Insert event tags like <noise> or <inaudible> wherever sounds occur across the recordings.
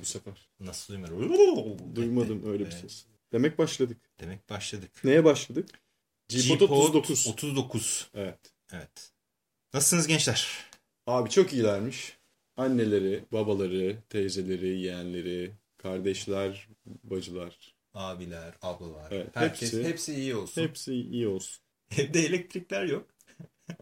bu sefer. Nasıl duymadım? Duymadım öyle bir ses. Demek başladık. Demek başladık. Neye başladık? G-Pod 39. 39. Evet. Evet. Nasılsınız gençler? Abi çok iyilermiş. Anneleri, babaları, teyzeleri, yeğenleri, kardeşler, bacılar. Abiler, ablalar. Evet, Herkes, hepsi- hepsi, iyi olsun. Hepsi iyi olsun. Evde elektrikler yok.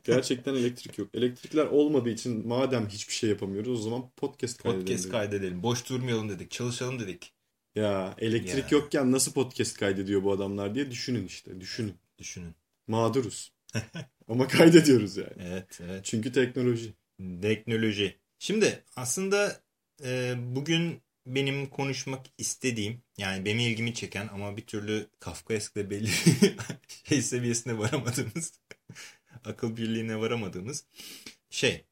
Gerçekten elektrik yok. Elektrikler olmadığı için madem hiçbir şey yapamıyoruz o zaman podcast kaydedelim. Podcast dedik. kaydedelim. Boş durmayalım dedik. Çalışalım dedik. Ya elektrik Ya. yokken nasıl podcast kaydediyor bu adamlar diye düşünün işte. Düşünün. Düşünün. Mağduruz. <laughs> Ama kaydediyoruz yani. Evet, evet. Çünkü teknoloji. Teknoloji. Şimdi aslında e, bugün benim konuşmak istediğim yani benim ilgimi çeken ama bir türlü Kafkaesk'le belli <laughs> şey seviyesine varamadığımız akıl birliğine varamadığımız şey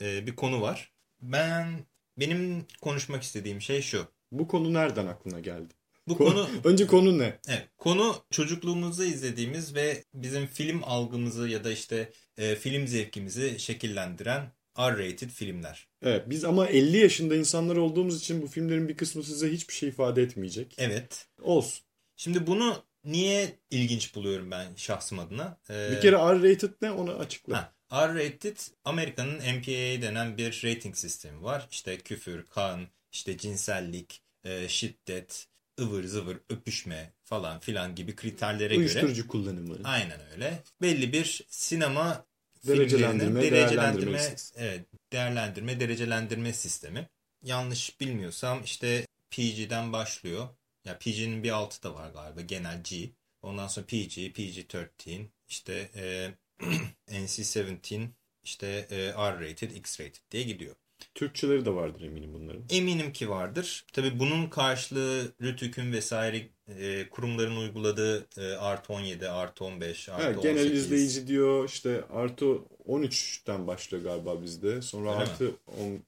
e, bir konu var. Ben benim konuşmak istediğim şey şu. Bu konu nereden aklına geldi? Bu Konu- konu <laughs> Önce konu ne? Evet, konu çocukluğumuzda izlediğimiz ve bizim film algımızı ya da işte e, film zevkimizi şekillendiren R-rated filmler. Evet biz ama 50 yaşında insanlar olduğumuz için bu filmlerin bir kısmı size hiçbir şey ifade etmeyecek. Evet. Olsun. Şimdi bunu niye ilginç buluyorum ben şahsım adına? Ee, Bir kere R-rated ne onu açıkla. R-rated Amerika'nın MPAA denen bir rating sistemi var. İşte küfür, kan, işte cinsellik, e, şiddet, ıvır zıvır öpüşme falan filan gibi kriterlere göre. Uyuşturucu kullanımı. Aynen öyle. Belli bir sinema Derecelendirme, derecelendirme, evet, değerlendirme, derecelendirme sistemi. Yanlış bilmiyorsam işte PG'den başlıyor. Ya PG'nin bir altı da var galiba genel G. Ondan sonra PG, PG-13, işte e, <clears throat> NC-17, işte e, R-rated, X-rated diye gidiyor. Türkçeleri de vardır eminim bunların. Eminim ki vardır. Tabii bunun karşılığı RTÜK'ün vesaire e, kurumların uyguladığı e, artı 17, artı 15, artı Evet, 18. genel izleyici diyor işte artı 13'ten başlıyor galiba bizde. Sonra Öyle mi? artı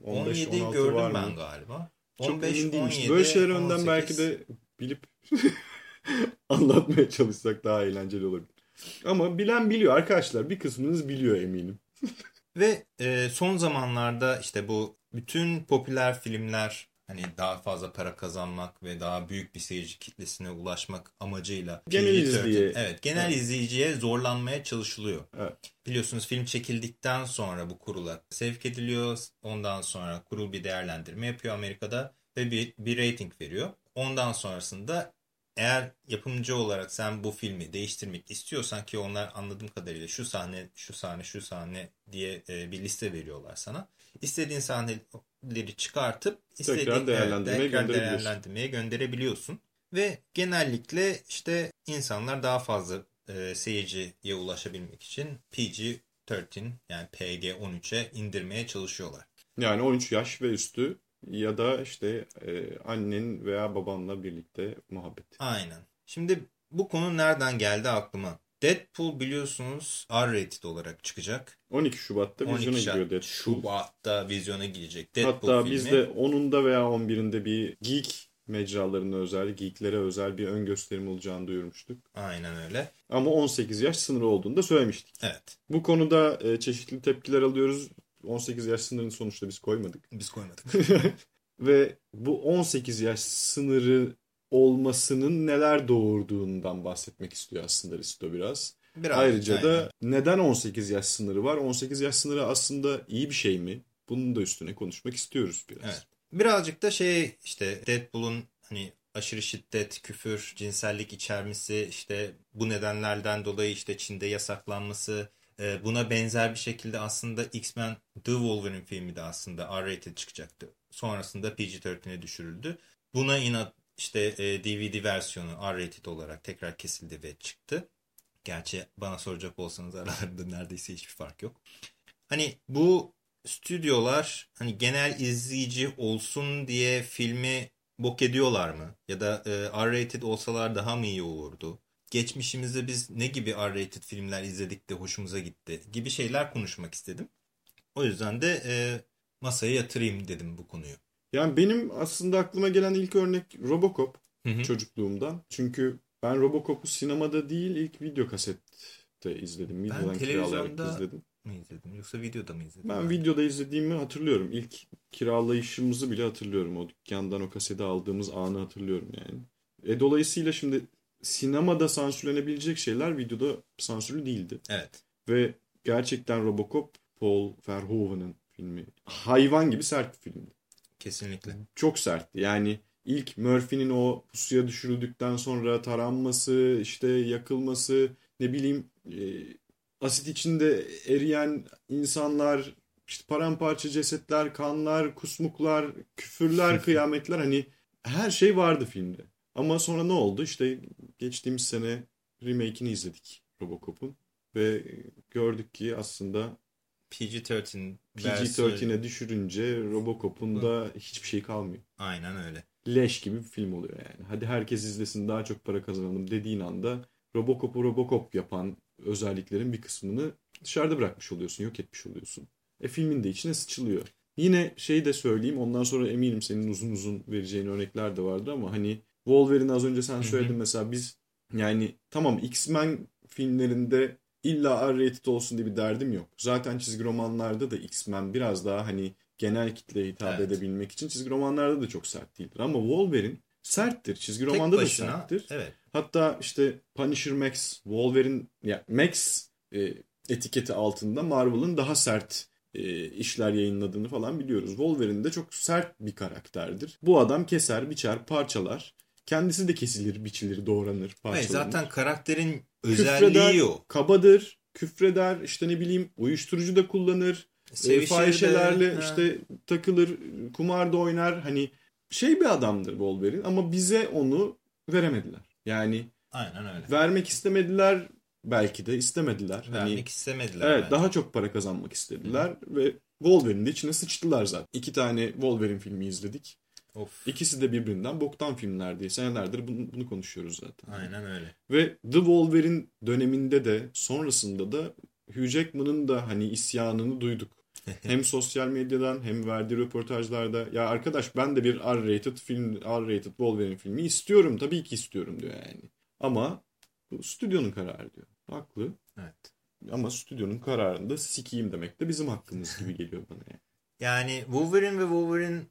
10, 15 17'yi 16 gördüm var mı? ben galiba. Çok 15, emin değilim. İşte 17, Böyle şeyler önden 18. belki de bilip <laughs> anlatmaya çalışsak daha eğlenceli olabilir. Ama bilen biliyor arkadaşlar. Bir kısmınız biliyor eminim. <laughs> Ve e, son zamanlarda işte bu bütün popüler filmler hani daha fazla para kazanmak ve daha büyük bir seyirci kitlesine ulaşmak amacıyla Genel PG-13 izleyici. Evet, genel Evet. izleyiciye zorlanmaya çalışılıyor. Evet. Biliyorsunuz film çekildikten sonra bu kurula sevk ediliyor. Ondan sonra kurul bir değerlendirme yapıyor Amerika'da ve bir, bir rating veriyor. Ondan sonrasında eğer yapımcı olarak sen bu filmi değiştirmek istiyorsan ki onlar anladığım kadarıyla şu sahne, şu sahne, şu sahne diye e, bir liste veriyorlar sana. İstediğin sahneleri çıkartıp istediğin Tekrar değerlendirmeye tekrar gönderebiliyorsun. değerlendirmeye gönderebiliyorsun. Ve genellikle işte insanlar daha fazla e, seyirciye ulaşabilmek için PG-13 yani PG-13'e indirmeye çalışıyorlar. Yani 13 yaş ve üstü ya da işte e, annen veya babanla birlikte muhabbet. Aynen. Şimdi bu konu nereden geldi aklıma? Deadpool biliyorsunuz R-rated olarak çıkacak. 12 Şubat'ta vizyona 12 giriyor Deadpool. Şubat'ta vizyona girecek Deadpool Hatta filmi. biz de 10'unda veya 11'inde bir geek mecralarına özel, geeklere özel bir ön gösterim olacağını duyurmuştuk. Aynen öyle. Ama 18 yaş sınırı olduğunu da söylemiştik. Evet. Bu konuda e, çeşitli tepkiler alıyoruz. 18 yaş sınırını sonuçta biz koymadık. Biz koymadık. <laughs> Ve bu 18 yaş sınırı olmasının neler doğurduğundan bahsetmek istiyor aslında Risto biraz. Biraz, Ayrıca aynen. da neden 18 yaş sınırı var? 18 yaş sınırı aslında iyi bir şey mi? Bunun da üstüne konuşmak istiyoruz biraz. Evet. Birazcık da şey işte Deadpool'un hani aşırı şiddet, küfür, cinsellik içermesi işte bu nedenlerden dolayı işte Çin'de yasaklanması e, buna benzer bir şekilde aslında X-Men The Wolverine filmi de aslında R-rated çıkacaktı. Sonrasında PG-13'e düşürüldü. Buna inat işte e, DVD versiyonu R-rated olarak tekrar kesildi ve çıktı. Gerçi bana soracak olsanız aralarında neredeyse hiçbir fark yok. Hani bu stüdyolar hani genel izleyici olsun diye filmi bok ediyorlar mı? Ya da e, R-rated olsalar daha mı iyi olurdu? Geçmişimizde biz ne gibi R-rated filmler izledik de hoşumuza gitti gibi şeyler konuşmak istedim. O yüzden de e, masaya yatırayım dedim bu konuyu. Yani benim aslında aklıma gelen ilk örnek Robocop Hı hı. çocukluğumdan. Çünkü ben Robocop'u sinemada değil ilk video kasette izledim. Videodan ben kiralayarak izledim. mı izledim yoksa videoda mı izledim? Ben videoda izlediğimi hatırlıyorum. İlk kiralayışımızı bile hatırlıyorum. O dükkandan o kaseti aldığımız anı hatırlıyorum yani. E dolayısıyla şimdi sinemada sansürlenebilecek şeyler videoda sansürlü değildi. Evet. Ve gerçekten Robocop Paul Verhoeven'ın filmi. Hayvan gibi sert bir filmdi. Kesinlikle. Çok sertti. Yani ilk Murphy'nin o pusuya düşürüldükten sonra taranması, işte yakılması, ne bileyim e, asit içinde eriyen insanlar, işte paramparça cesetler, kanlar, kusmuklar, küfürler, <laughs> kıyametler hani her şey vardı filmde. Ama sonra ne oldu? İşte geçtiğimiz sene remake'ini izledik Robocop'un ve gördük ki aslında PG-13 PG-13'e düşürünce Robocop'un da hiçbir şey kalmıyor. Aynen öyle. Leş gibi bir film oluyor yani. Hadi herkes izlesin daha çok para kazanalım dediğin anda Robocop'u Robocop yapan özelliklerin bir kısmını dışarıda bırakmış oluyorsun, yok etmiş oluyorsun. E filmin de içine sıçılıyor. Yine şey de söyleyeyim ondan sonra eminim senin uzun uzun vereceğin örnekler de vardı ama hani Wolverine az önce sen söyledin mesela biz yani tamam X-Men filmlerinde illa R-rated olsun diye bir derdim yok. Zaten çizgi romanlarda da X-Men biraz daha hani genel kitleye hitap evet. edebilmek için çizgi romanlarda da çok sert değildir. Ama Wolverine serttir. Çizgi romanda başına, da serttir. Evet. Hatta işte Punisher Max, Wolverine, ya Max e, etiketi altında Marvel'ın daha sert e, işler yayınladığını falan biliyoruz. Wolverine de çok sert bir karakterdir. Bu adam keser, biçer, parçalar. Kendisi de kesilir, biçilir, doğranır, parçalanır. Hayır, zaten karakterin özelliği küfreder, o. Kabadır, küfreder, işte ne bileyim uyuşturucu da kullanır. E, fahişelerle de, işte takılır, kumar da oynar. Hani şey bir adamdır Wolverine ama bize onu veremediler. Yani Aynen öyle. vermek istemediler belki de istemediler. Vermek hani, istemediler. Evet bence. daha çok para kazanmak istediler Hı. ve Wolverine'in de içine sıçtılar zaten. İki tane Wolverine filmi izledik. Of. İkisi de birbirinden boktan filmler diye senelerdir bunu, bunu konuşuyoruz zaten. Aynen öyle. Ve The Wolverine döneminde de sonrasında da Hugh Jackman'ın da hani isyanını duyduk. <laughs> hem sosyal medyadan hem verdiği röportajlarda ya arkadaş ben de bir R-rated film, R-rated Wolverine filmi istiyorum. Tabii ki istiyorum diyor yani. Ama bu stüdyonun kararı diyor. Haklı. Evet. Ama stüdyonun kararında sikiyim demek de bizim hakkımız gibi geliyor bana yani. Yani Wolverine ve Wolverine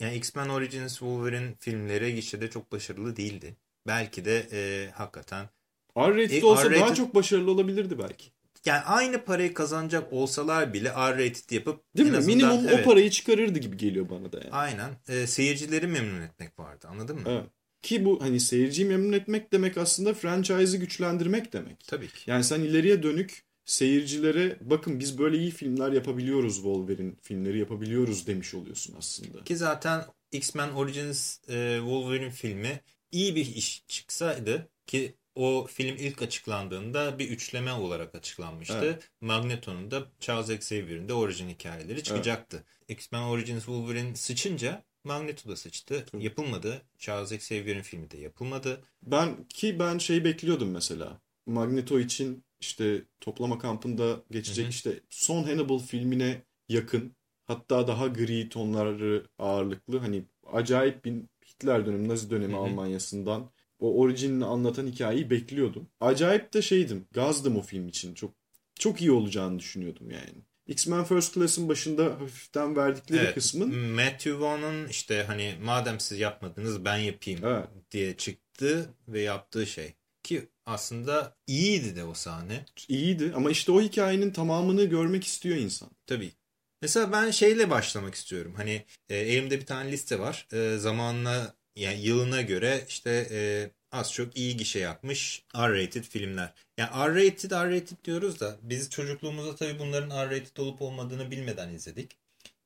yani X-Men Origins Wolverine filmleri gişede çok başarılı değildi. Belki de e, hakikaten R-rated e, olsa daha çok başarılı olabilirdi belki. Yani aynı parayı kazanacak olsalar bile R-rated yapıp Değil mi? Azından, Minimum evet, o parayı çıkarırdı gibi geliyor bana da yani. Aynen. E, seyircileri memnun etmek vardı. Anladın mı? Evet. Ki bu hani seyirciyi memnun etmek demek aslında franchise'ı güçlendirmek demek. Tabii ki. Yani sen ileriye dönük seyircilere bakın biz böyle iyi filmler yapabiliyoruz Wolverine filmleri yapabiliyoruz demiş oluyorsun aslında. Ki zaten X-Men Origins e, Wolverine filmi iyi bir iş çıksaydı ki o film ilk açıklandığında bir üçleme olarak açıklanmıştı. Evet. Magneto'nun da Charles Xavier'in de orijin hikayeleri çıkacaktı. Evet. X-Men Origins Wolverine sıçınca Magneto da sıçtı. Hı. Yapılmadı. Charles Xavier'in filmi de yapılmadı. Ben ki ben şeyi bekliyordum mesela. Magneto için işte toplama kampında geçecek hı hı. işte son Hannibal filmine yakın hatta daha gri tonları ağırlıklı hani acayip bir Hitler dönemi Nazi dönemi hı hı. Almanya'sından o orijinini anlatan hikayeyi bekliyordum. Acayip de şeydim gazdım o film için çok çok iyi olacağını düşünüyordum yani. X-Men First Class'ın başında hafiften verdikleri evet, kısmın. Matthew Vaughn'un işte hani madem siz yapmadınız ben yapayım evet. diye çıktı ve yaptığı şey. Aslında iyiydi de o sahne. İyiydi ama işte o hikayenin tamamını görmek istiyor insan. Tabii. Mesela ben şeyle başlamak istiyorum. Hani e, elimde bir tane liste var. E, zamanla yani yılına göre işte e, az çok iyi gişe yapmış R-rated filmler. Yani R-rated R-rated diyoruz da biz çocukluğumuzda tabii bunların R-rated olup olmadığını bilmeden izledik.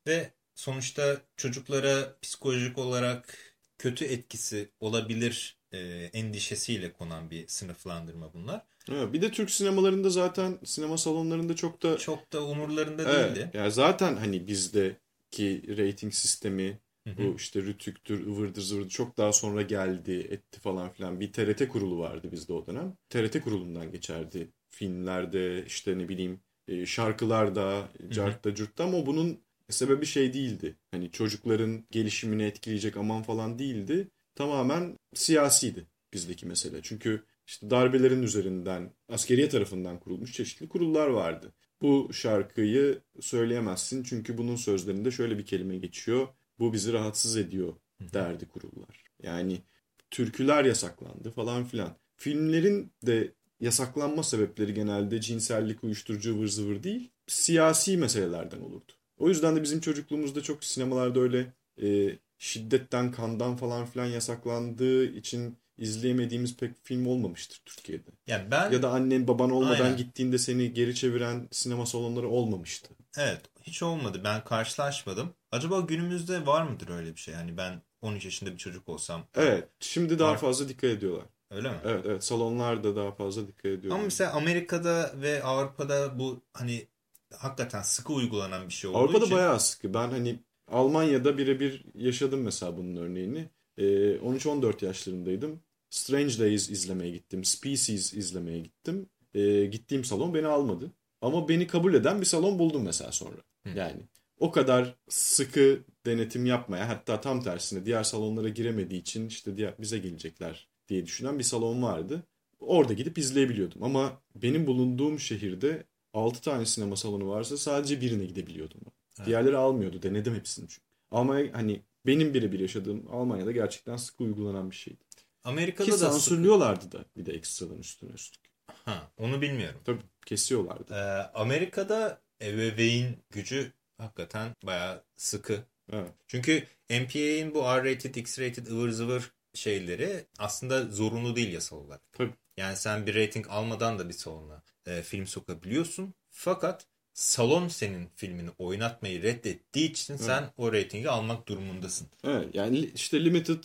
Ve sonuçta çocuklara psikolojik olarak kötü etkisi olabilir e, endişesiyle konan bir sınıflandırma bunlar. Evet, bir de Türk sinemalarında zaten sinema salonlarında çok da çok da umurlarında evet, değildi. Yani zaten hani bizdeki rating sistemi bu işte rütüktür, ıvırdır zıvırdır çok daha sonra geldi, etti falan filan. Bir TRT kurulu vardı bizde o dönem. TRT kurulundan geçerdi. Filmlerde işte ne bileyim e, şarkılarda, cartta curtta ama bunun sebebi şey değildi. Hani çocukların gelişimini etkileyecek aman falan değildi. Tamamen siyasiydi bizdeki mesele. Çünkü işte darbelerin üzerinden askeriye tarafından kurulmuş çeşitli kurullar vardı. Bu şarkıyı söyleyemezsin çünkü bunun sözlerinde şöyle bir kelime geçiyor. Bu bizi rahatsız ediyor derdi kurullar. Yani türküler yasaklandı falan filan. Filmlerin de yasaklanma sebepleri genelde cinsellik, uyuşturucu, ıvır zıvır değil, siyasi meselelerden olurdu. O yüzden de bizim çocukluğumuzda çok sinemalarda öyle e, şiddetten, kandan falan filan yasaklandığı için izleyemediğimiz pek film olmamıştır Türkiye'de. Ya ben Ya da annen baban olmadan Aynen. gittiğinde seni geri çeviren sinema salonları olmamıştı. evet hiç olmadı. Ben karşılaşmadım. Acaba günümüzde var mıdır öyle bir şey? Yani ben 13 yaşında bir çocuk olsam. Evet, şimdi daha Var. fazla dikkat ediyorlar. Öyle mi? Evet, evet, salonlarda daha fazla dikkat ediyorlar. Ama mesela Amerika'da ve Avrupa'da bu hani hakikaten sıkı uygulanan bir şey olduğu Avrupa'da için. bayağı sıkı. Ben hani Almanya'da birebir yaşadım mesela bunun örneğini. Ee, 13-14 yaşlarındaydım. Strange Days izlemeye gittim. Species izlemeye gittim. Ee, gittiğim salon beni almadı. Ama beni kabul eden bir salon buldum mesela sonra. Hı. Yani o kadar sıkı denetim yapmaya hatta tam tersine diğer salonlara giremediği için işte diğer, bize gelecekler diye düşünen bir salon vardı. Orada gidip izleyebiliyordum. Ama benim bulunduğum şehirde 6 tane sinema salonu varsa sadece birine gidebiliyordum. Evet. Diğerleri almıyordu. Denedim hepsini çünkü. Ama hani benim birebir yaşadığım Almanya'da gerçekten sıkı uygulanan bir şeydi. Amerika'da Ki da sıkı. sansürlüyorlardı da bir de ekstradan üstüne üstlük. Ha, onu bilmiyorum. Tabii kesiyorlardı. Ee, Amerika'da ebeveyn gücü hakikaten bayağı sıkı. Evet. Çünkü MPA'in bu R-rated, X-rated ıvır zıvır şeyleri aslında zorunlu değil yasal olarak. Tabii. Yani sen bir rating almadan da bir salona e, film sokabiliyorsun. Fakat salon senin filmini oynatmayı reddettiği için sen o ratingi almak durumundasın. Evet yani işte limited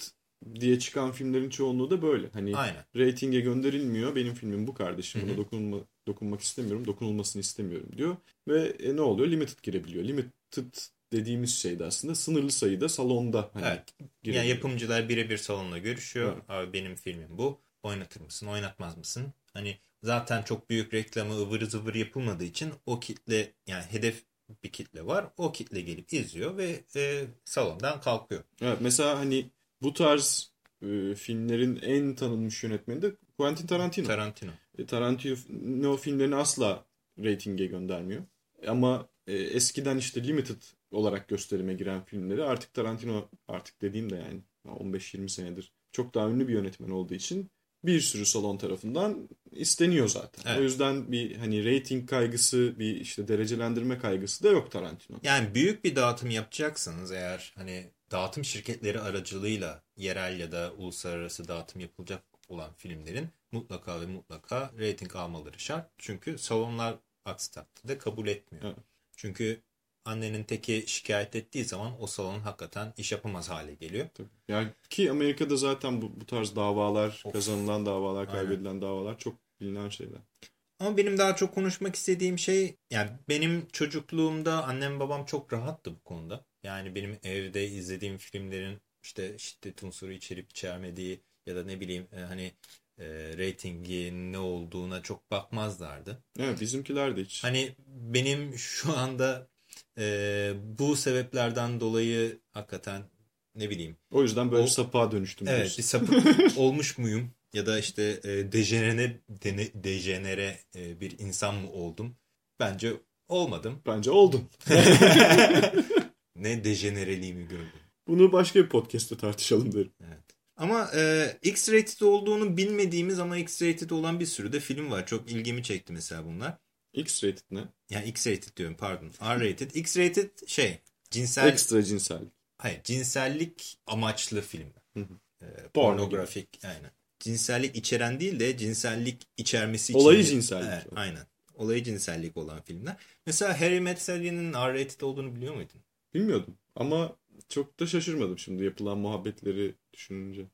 diye çıkan filmlerin çoğunluğu da böyle. Hani Aynen. ratinge gönderilmiyor. Benim filmim bu kardeşim. Buna dokunma, dokunmak istemiyorum. Dokunulmasını istemiyorum diyor. Ve e, ne oluyor? Limited girebiliyor. Limited dediğimiz şey de aslında sınırlı sayıda salonda hani Evet. girebiliyor. Yani yapımcılar birebir salonla görüşüyor. Evet. Abi benim filmim bu. Oynatır mısın, oynatmaz mısın? Hani zaten çok büyük reklamı ıvır zıvır yapılmadığı için o kitle yani hedef bir kitle var. O kitle gelip izliyor ve e, salondan kalkıyor. Evet, mesela hani bu tarz e, filmlerin en tanınmış yönetmeni de Quentin Tarantino. Tarantino. E, Tarantino filmlerini asla reytinge göndermiyor. Ama e, eskiden işte limited olarak gösterime giren filmleri artık Tarantino artık dediğim de yani 15-20 senedir çok daha ünlü bir yönetmen olduğu için bir sürü salon tarafından isteniyor zaten. Evet. O yüzden bir hani rating kaygısı, bir işte derecelendirme kaygısı da yok Tarantino. Yani büyük bir dağıtım yapacaksanız eğer hani dağıtım şirketleri aracılığıyla yerel ya da uluslararası dağıtım yapılacak olan filmlerin mutlaka ve mutlaka rating almaları şart. Çünkü salonlar aksi takdirde kabul etmiyor. Evet. Çünkü annenin teki şikayet ettiği zaman o salon hakikaten iş yapamaz hale geliyor. Tabii. Yani ki Amerika'da zaten bu, bu tarz davalar, Of. kazanılan davalar, Aynen. kaybedilen davalar çok bilinen şeyler. Ama benim daha çok konuşmak istediğim şey yani benim çocukluğumda annem babam çok rahattı bu konuda. Yani benim evde izlediğim filmlerin işte şiddet unsuru içerip içermediği ya da ne bileyim e, hani e, reytingi ne olduğuna çok bakmazlardı. Evet bizimkiler de hiç. Hani benim şu anda e, bu sebeplerden dolayı hakikaten ne bileyim O yüzden böyle O- sapığa dönüştüm. Evet diyorsun. bir sapık <laughs> olmuş muyum? Ya da işte e, dejenere, dene- dejenere e, bir insan mı oldum? Bence olmadım. Bence oldun. <laughs> Ne dejenereliğimi gördüm. Bunu başka bir podcast'te tartışalım derim. Ama e, X-rated olduğunu bilmediğimiz ama X-rated olan bir sürü de film var. Çok ilgimi çekti mesela bunlar. X-rated ne? Yani X-rated diyorum pardon. R-rated. X-rated şey cinsel Ekstra cinsel. hayır cinsellik amaçlı film. Hı hı. E, Porno pornografik aynen. Cinsellik içeren değil de cinsellik içermesi Olayı için- cinsellik. Evet, aynen. Olayı cinsellik olan filmler. Mesela Harry Met Sally'nin R-rated olduğunu biliyor muydun? Bilmiyordum ama çok da şaşırmadım şimdi yapılan muhabbetleri düşününce.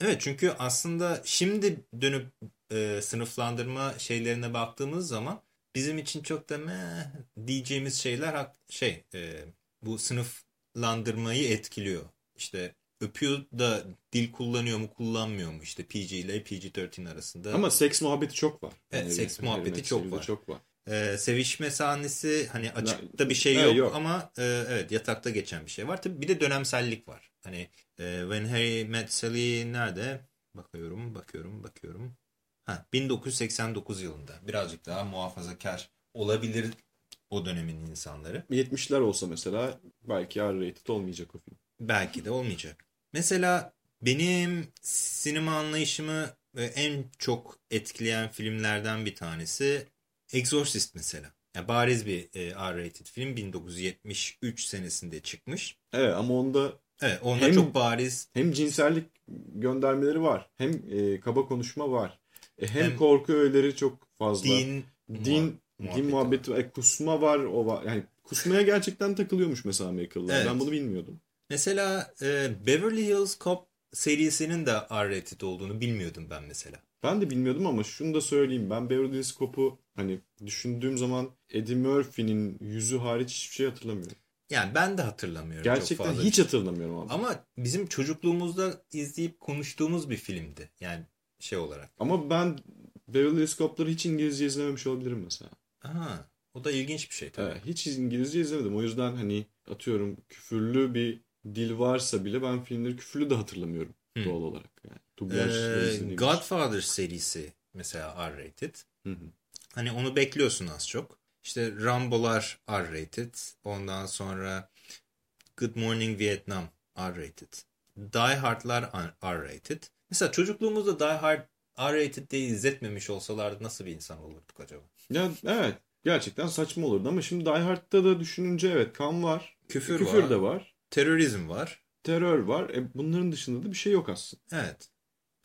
Evet çünkü aslında şimdi dönüp e, sınıflandırma şeylerine baktığımız zaman bizim için çok da meh diyeceğimiz şeyler şey e, bu sınıflandırmayı etkiliyor. İşte öpüyor da dil kullanıyor mu kullanmıyor mu işte PG ile PG-13 arasında. Ama seks muhabbeti çok var. Evet, seks Harry muhabbeti çok var. Çok var. E, sevişme sahnesi hani açıkta bir şey Evet, yok, yok. ama e, evet yatakta geçen bir şey var. Tabii bir de dönemsellik var. Hani e, When Harry Met Sally nerede? Bakıyorum, bakıyorum, bakıyorum. Ha, 1989 yılında birazcık daha muhafazakar olabilir o dönemin insanları. 70'ler olsa mesela belki R-rated olmayacak o film. Belki de olmayacak. Mesela benim sinema anlayışımı en çok etkileyen filmlerden bir tanesi Exorcist mesela. Yani bariz bir e, R-rated film 1973 senesinde çıkmış. Evet ama onda Evet onda hem, çok bariz. Hem cinsellik göndermeleri var. Hem e, kaba konuşma var. E, hem, hem korku öğeleri çok fazla. Din, din, muhabbeti din muhabbeti var. E, kusma var. O var. Yani kusmaya gerçekten takılıyormuş mesela Amerikalılar. Evet. Ben bunu bilmiyordum. Mesela e, Beverly Hills Cop serisinin de R-rated olduğunu bilmiyordum ben mesela. Ben de bilmiyordum ama şunu da söyleyeyim. Ben Beverly Hills Cop'u hani düşündüğüm zaman Eddie Murphy'nin yüzü hariç hiçbir şey hatırlamıyorum. Yani ben de hatırlamıyorum Gerçekten çok fazla. hiç hatırlamıyorum abi. Ama bizim çocukluğumuzda izleyip konuştuğumuz bir filmdi. Yani şey olarak. Ama ben Beverly Hills Cop'ları hiç İngilizce izlememiş olabilirim mesela. Aha, o da ilginç bir şey tabii. Evet, hiç İngilizce izlemedim. O yüzden hani atıyorum küfürlü bir dil varsa bile ben filmleri küfürlü de hatırlamıyorum hmm. doğal olarak. Yani, ee, Godfather serisi mesela R-rated. Hani onu bekliyorsun az çok. İşte Rambo'lar R-rated. Ondan sonra Good Morning Vietnam R-rated. Die Hard'lar R-rated. Mesela çocukluğumuzda Die Hard R-rated diye izletmemiş olsalardı nasıl bir insan olurduk acaba? Ya evet. Gerçekten saçma olurdu ama şimdi Die Hard'da da düşününce evet kan var. Küfür, küfür var. de var. Terörizm var. Terör var. E, bunların dışında da bir şey yok aslında. Evet.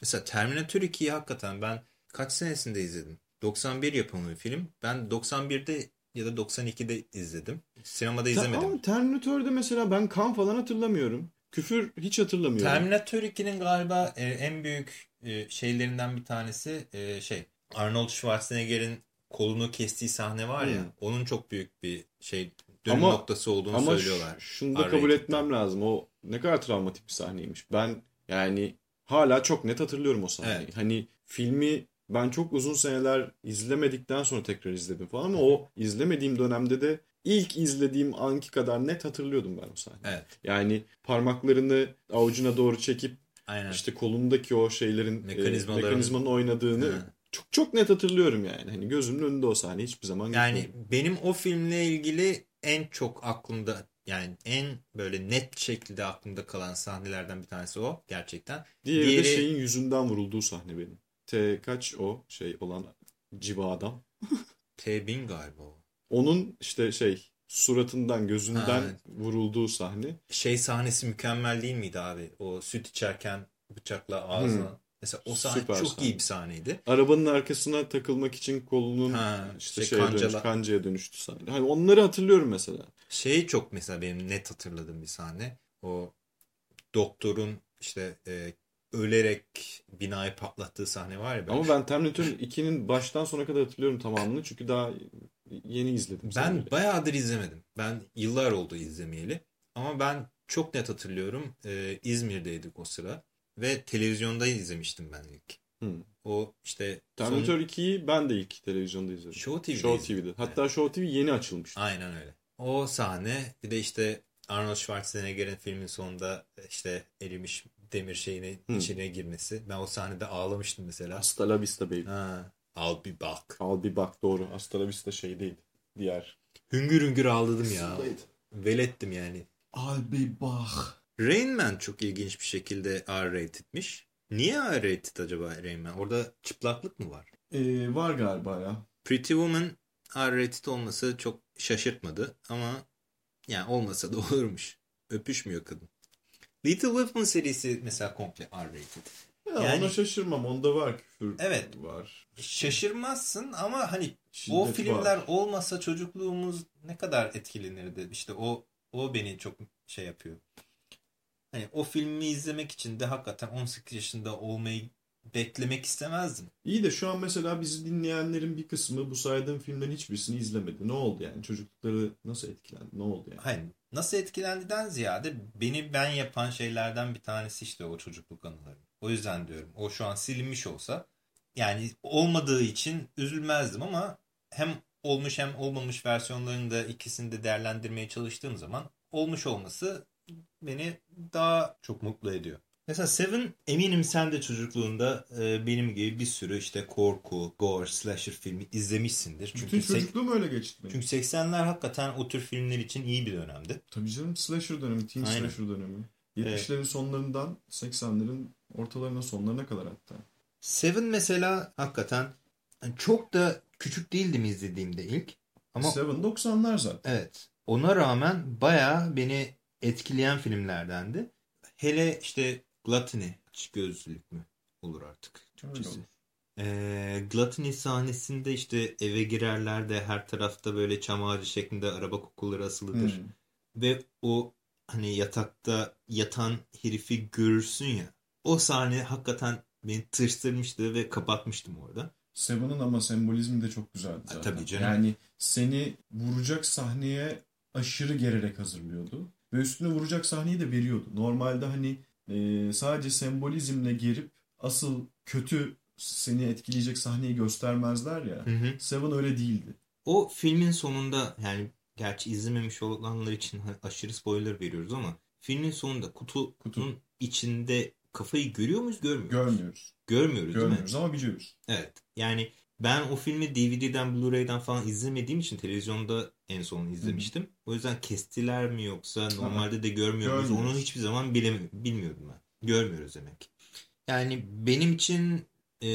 Mesela Terminator 2'yi hakikaten ben kaç senesinde izledim? 91 yapımı bir film. Ben 91'de ya da 92'de izledim. Sinemada izlemedim. Ama Terminator'da mesela ben kan falan hatırlamıyorum. Küfür hiç hatırlamıyorum. Terminator 2'nin galiba e, en büyük e, şeylerinden bir tanesi e, şey Arnold Schwarzenegger'in kolunu kestiği sahne var ya. Hmm. Onun çok büyük bir şey dönüm ama, noktası olduğunu ama söylüyorlar. Ama şunu da kabul etmem lazım. O ne kadar travmatik bir sahneymiş. Ben yani hala çok net hatırlıyorum o sahneyi. Evet. Hani filmi ben çok uzun seneler izlemedikten sonra tekrar izledim falan ama o izlemediğim dönemde de ilk izlediğim anki kadar net hatırlıyordum ben o sahneyi. Evet. Yani parmaklarını avucuna doğru çekip Aynen. işte kolundaki o şeylerin e, mekanizmanın oynadığını Hı. çok çok net hatırlıyorum yani. Hani gözümün önünde o sahne hiçbir zaman Yani gitmedi. benim o filmle ilgili en çok aklımda yani en böyle net şekilde aklımda kalan sahnelerden bir tanesi o gerçekten. Diğeri, Diğeri... de şeyin yüzünden vurulduğu sahne benim. T kaç o şey olan civa adam? T1000 galiba o. Onun işte şey suratından gözünden ha, vurulduğu sahne. Şey sahnesi mükemmel değil miydi abi? O süt içerken bıçakla ağzına. Hmm. Mesela o sahne Süper çok sahne. iyi bir sahneydi. Arabanın arkasına takılmak için kolunun ha, işte, şeye dönüş, kancaya dönüştü sahne. Hani onları hatırlıyorum mesela. Şey çok mesela benim net hatırladığım bir sahne. O doktorun işte e, ölerek binayı patlattığı sahne var ya. Ben Ama ben Terminator 2'nin baştan sona kadar hatırlıyorum tamamını. Çünkü daha yeni izledim. Ben sanırım. bayağıdır izlemedim. Ben yıllar oldu izlemeyeli. Ama ben çok net hatırlıyorum. Ee, İzmir'deydik o sıra. Ve televizyonda izlemiştim ben ilk. Hmm. O işte... Terminator son... 2'yi ben de ilk televizyonda izledim. Show TV'de. Show TV'de. Hatta evet. Show TV yeni açılmıştı. Aynen öyle. O sahne bir de işte Arnold Schwarzenegger'in filmin sonunda işte erimiş demir şeyine hmm. içine girmesi. Ben o sahnede ağlamıştım mesela. Hasta la vista baby. Ha, I'll be back. I'll be back doğru. Hasta la vista şey değil. Diğer. Hüngür hüngür ağladım ya. Velettim yani. I'll be back. Rain Man çok ilginç bir şekilde R-rated'miş. Niye R-rated acaba Rain Man? Orada çıplaklık mı var? Ee, var galiba ya. Pretty Woman R-rated olması çok şaşırtmadı ama yani olmasa da <laughs> olurmuş. Öpüşmüyor kadın. Little Weapon serisi mesela komple R-rated. Ya yani, ona şaşırmam. Onda var küfür evet, var. Şaşırmazsın ama hani Şiddet o filmler var. olmasa çocukluğumuz ne kadar etkilenirdi. İşte o o beni çok şey yapıyor. Hani o filmi izlemek için de hakikaten 18 yaşında olmayı beklemek istemezdim. İyi de şu an mesela bizi dinleyenlerin bir kısmı bu saydığım filmlerin hiçbirisini izlemedi. Ne oldu yani? Çocuklukları nasıl etkilendi? Ne oldu yani? Hayır. Nasıl etkilendiden ziyade beni ben yapan şeylerden bir tanesi işte o çocukluk anıları. O yüzden diyorum. O şu an silinmiş olsa yani olmadığı için üzülmezdim ama hem olmuş hem olmamış versiyonlarını da ikisini de değerlendirmeye çalıştığım zaman olmuş olması beni daha çok mutlu ediyor. Mesela Seven eminim sen de çocukluğunda e, benim gibi bir sürü işte korku, gore, slasher filmi izlemişsindir. Çünkü Bütün çocukluğum öyle geçti benim. Çünkü 80'ler hakikaten o tür filmler için iyi bir dönemdi. Tabii canım slasher dönemi, teen Aynen. slasher dönemi. 70'lerin sonlarından 80'lerin ortalarına sonlarına kadar hatta. Seven mesela hakikaten hani çok da küçük değildim izlediğimde ilk. Ama Seven 90'lar zaten. evet ona rağmen bayağı beni etkileyen filmlerdendi. Hele işte Gluttony, aç gözlülük mü olur artık Türkçesi. Ee, Gluttony sahnesinde işte eve girerler de her tarafta böyle çam ağacı şeklinde araba kokuları asılıdır. Hmm. Ve o hani yatakta yatan herifi görürsün ya. O sahne hakikaten beni tırstırmıştı ve kapatmıştım orada. Seven'ın ama sembolizmi de çok güzeldi Ha, zaten. tabii canım. Yani seni vuracak sahneye aşırı gererek hazırlıyordu. Ve üstüne vuracak sahneyi de veriyordu. Normalde hani e, sadece sembolizmle gerip asıl kötü seni etkileyecek sahneyi göstermezler ya. Hı hı. Seven öyle değildi. O filmin sonunda yani gerçi izlememiş olanlar için aşırı spoiler veriyoruz ama filmin sonunda kutunun Kutu. içinde kafayı görüyor muyuz görmüyor muyuz? Görmüyoruz. Görmüyoruz değil mi? Görmüyoruz ama biliyoruz. Evet. Yani ben o filmi DVD'den, Blu-ray'den falan izlemediğim için televizyonda en son izlemiştim. O yüzden kestiler mi yoksa normalde de görmüyor muyuz? Görmüyoruz. Onu hiçbir zaman bilemi bilmiyordum ben. Görmüyoruz demek. Yani benim için e,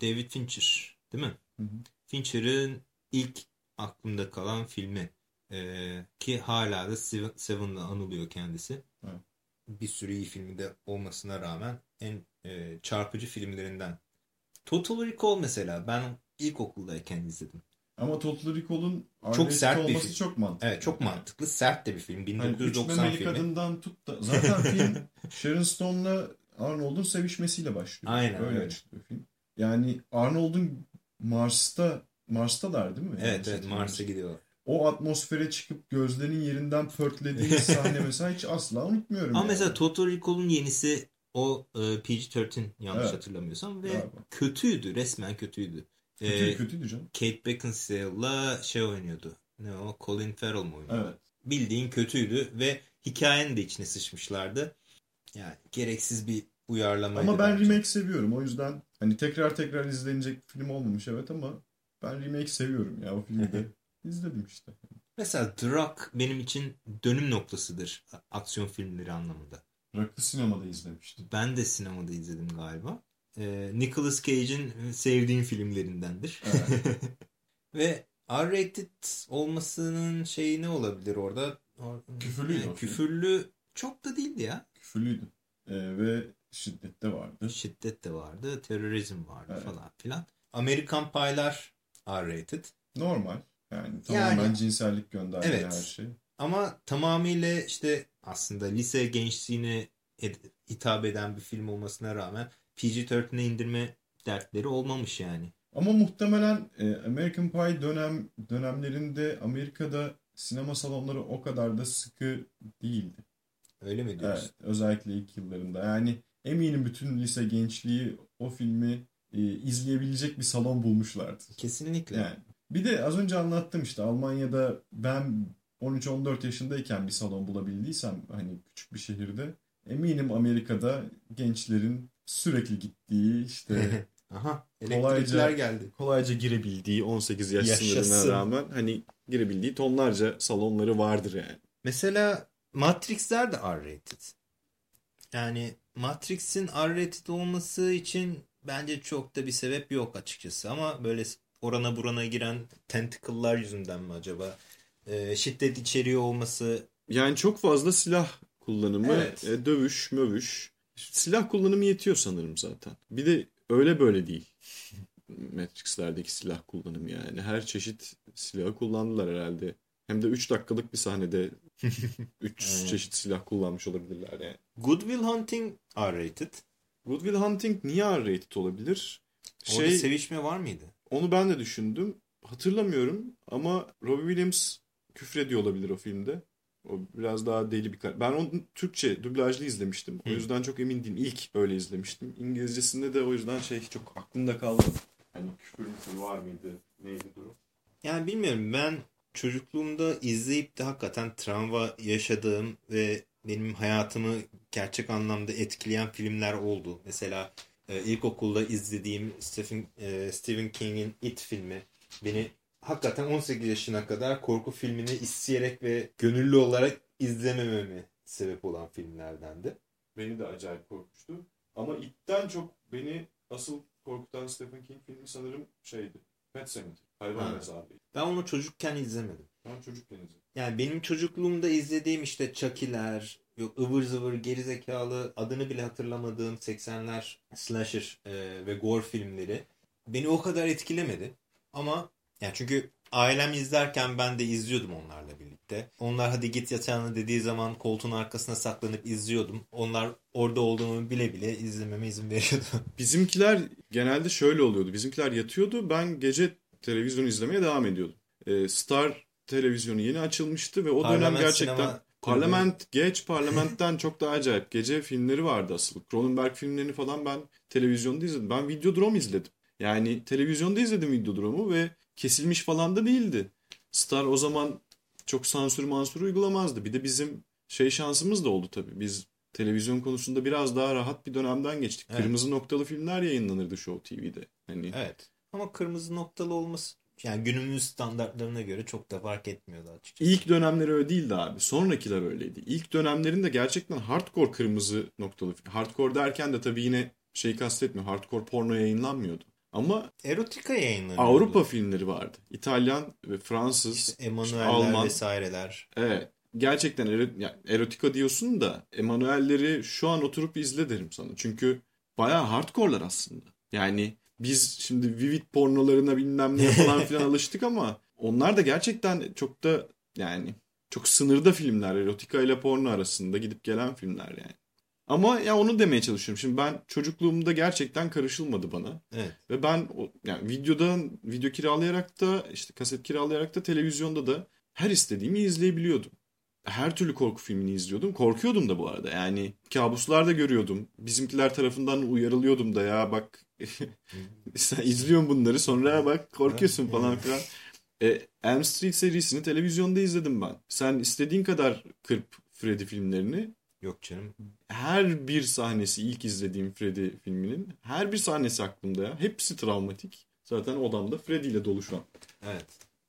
David Fincher değil mi? Hı hı. Fincher'ın ilk aklımda kalan filmi. E, ki hala da Seven- Seven'la anılıyor kendisi. Evet. Bir sürü iyi filmi de olmasına rağmen en e, çarpıcı filmlerinden. Total Recall mesela ben ilkokuldayken izledim. Ama Total Recall'un Çok sert bir film. çok mantıklı. Evet çok mantıklı. Sert de bir film. Hani üç 1990 memeli filmi. kadından tut da zaten film <laughs> Sharon Stone'la Arnold'un sevişmesiyle başlıyor. Aynen, Öyle öyle. açılıyor film. Yani Arnold'un Mars'ta Mars'talar değil mi? Evet Yanlış evet Mars'a hatırlamıyorsam. gidiyor. O atmosfere çıkıp gözlerinin yerinden pörtlediği sahne mesela hiç asla unutmuyorum. Ama yani. mesela Total Recall'un yenisi o e, PG-13 yanlış Evet. hatırlamıyorsam ve Galiba. kötüydü. Resmen kötüydü. Kötü, E, kötüydü canım. Kate Beckinsale'la şey oynuyordu. Ne o? Colin Farrell mı oynuyordu? Evet. Bildiğin kötüydü ve hikayenin de içine sıçmışlardı. Yani gereksiz bir uyarlamaydı. Ama ben bence. remake seviyorum. O yüzden hani tekrar tekrar izlenecek film olmamış evet ama ben remake seviyorum ya o filmi de <laughs> izledim işte. Mesela The Rock benim için dönüm noktasıdır aksiyon filmleri anlamında. Rock'lı sinemada izlemiştim. Ben de sinemada izledim galiba. Ee, Nicolas Cage'in sevdiğim filmlerindendir. Evet. <laughs> Ve R-rated olmasının şeyi ne olabilir orada? Or- Küfürlüydü Yani küfürlü çok da değildi ya. Küfürlüydü. Ee, ve şiddet de vardı. Şiddet de vardı, terörizm vardı Evet. falan filan. Amerikan Paylar R-rated. Normal. Yani tamamen Yani- cinsellik gönderdiği Evet. her şey. Ama tamamıyla işte aslında lise gençliğine hitap eden bir film olmasına rağmen PG-13'e indirme dertleri olmamış yani. Ama muhtemelen e, American Pie dönem dönemlerinde Amerika'da sinema salonları o kadar da sıkı değildi. Öyle mi diyorsun? Evet, özellikle ilk yıllarında. Yani eminim bütün lise gençliği o filmi e, izleyebilecek bir salon bulmuşlardı. Kesinlikle. Yani bir de az önce anlattım işte Almanya'da ben 13-14 yaşındayken bir salon bulabildiysem hani küçük bir şehirde eminim Amerika'da gençlerin sürekli gittiği işte <laughs> Aha, Kolayca- geldi. kolayca girebildiği 18 yaş Yaşasın. sınırına rağmen hani girebildiği tonlarca salonları vardır yani. Mesela Matrix'ler de R-rated. Yani Matrix'in R-rated olması için bence çok da bir sebep yok açıkçası. Ama böyle orana burana giren tentacle'lar yüzünden mi acaba? Ee, şiddet içeriği olması Yani çok fazla silah kullanımı, Evet. e, dövüş, mövüş. Silah kullanımı yetiyor sanırım zaten. Bir de öyle böyle değil. <laughs> Matrix'lerdeki silah kullanımı yani. Her çeşit silahı kullandılar herhalde. Hem de 3 dakikalık bir sahnede <laughs> 3 Evet. çeşit silah kullanmış olabilirler yani. Good Will Hunting R-rated. Good Will Hunting niye R-rated olabilir? Orada Şey, sevişme var mıydı? onu ben de düşündüm. Hatırlamıyorum ama Robbie Williams küfrediyor olabilir o filmde. O biraz daha deli bir kar- Ben onu Türkçe dublajlı izlemiştim. O yüzden çok emin değilim. İlk öyle izlemiştim. İngilizcesinde de o yüzden şey çok aklımda kaldı. Hani küfür müfür var mıydı? Neydi durum? Yani bilmiyorum ben çocukluğumda izleyip de hakikaten travma yaşadığım ve benim hayatımı gerçek anlamda etkileyen filmler oldu. Mesela e, ilkokulda izlediğim Stephen, e, Stephen King'in It filmi beni hakikaten 18 yaşına kadar korku filmini isteyerek ve gönüllü olarak izlemememi sebep olan filmlerdendi. Beni de acayip korkmuştu. Ama itten çok beni asıl korkutan Stephen King filmi sanırım şeydi. Pet Sematary. Hayvan Ha. mezarlığı. Ben onu çocukken izlemedim. Ben çocukken izledim. Yani benim çocukluğumda izlediğim işte Chucky'ler, yok ıvır zıvır gerizekalı adını bile hatırlamadığım 80'ler slasher e, ve gore filmleri beni o kadar etkilemedi. Ama yani çünkü ailem izlerken ben de izliyordum onlarla birlikte. Onlar hadi git yatağına dediği zaman koltuğun arkasına saklanıp izliyordum. Onlar orada olduğumu bile bile izlememe izin veriyordu. <laughs> Bizimkiler genelde şöyle oluyordu. Bizimkiler yatıyordu. Ben gece televizyon izlemeye devam ediyordum. Ee, Star televizyonu yeni açılmıştı ve o dönem Parlament gerçekten sinema Parlament geç Parlament'ten <laughs> çok daha acayip. Gece filmleri vardı asıl. Cronenberg filmlerini falan ben televizyonda izledim. Ben Videodrome izledim. Yani televizyonda izledim Videodrome'u ve kesilmiş falan da değildi. Star o zaman çok sansür mansur uygulamazdı. Bir de bizim şey şansımız da oldu tabii. Biz televizyon konusunda biraz daha rahat bir dönemden geçtik. Evet. Kırmızı noktalı filmler yayınlanırdı Show TV'de. Hani Evet. Ama kırmızı noktalı olması yani günümüz standartlarına göre çok da fark etmiyordu açıkçası. İlk dönemleri öyle değildi abi. Sonrakiler öyleydi. İlk dönemlerinde gerçekten hardcore kırmızı noktalı. Hardcore derken de tabii yine şey kastetmiyor. Hardcore porno yayınlanmıyordu. Ama Erotika yayınlanıyordu. Avrupa filmleri vardı. İtalyan ve Fransız, İşte işte Emanueller Alman. vesaireler. Evet. Gerçekten ero- yani erotika diyorsun da Emanuelleri şu an oturup izle derim sana. Çünkü bayağı hardcore'lar aslında. Yani biz şimdi Vivid pornolarına bilmem ne falan filan <laughs> alıştık ama onlar da gerçekten çok da yani çok sınırda filmler. Erotika ile porno arasında gidip gelen filmler yani. Ama ya onu demeye çalışıyorum. Şimdi ben çocukluğumda gerçekten karışılmadı bana. Evet. Ve ben yani videodan video kiralayarak da işte kaset kiralayarak da televizyonda da her istediğimi izleyebiliyordum. Her türlü korku filmini izliyordum. Korkuyordum da bu arada. Yani kabuslar da görüyordum. Bizimkiler tarafından uyarılıyordum da ya bak <laughs> sen izliyorsun bunları sonra bak korkuyorsun falan filan. E, Elm Street serisini televizyonda izledim ben. Sen istediğin kadar kırp Freddy filmlerini. Yok canım. Her bir sahnesi ilk izlediğim Freddy filminin her bir sahnesi aklımda ya. Hepsi travmatik. Zaten odamda Freddy ile dolu şu an. Evet.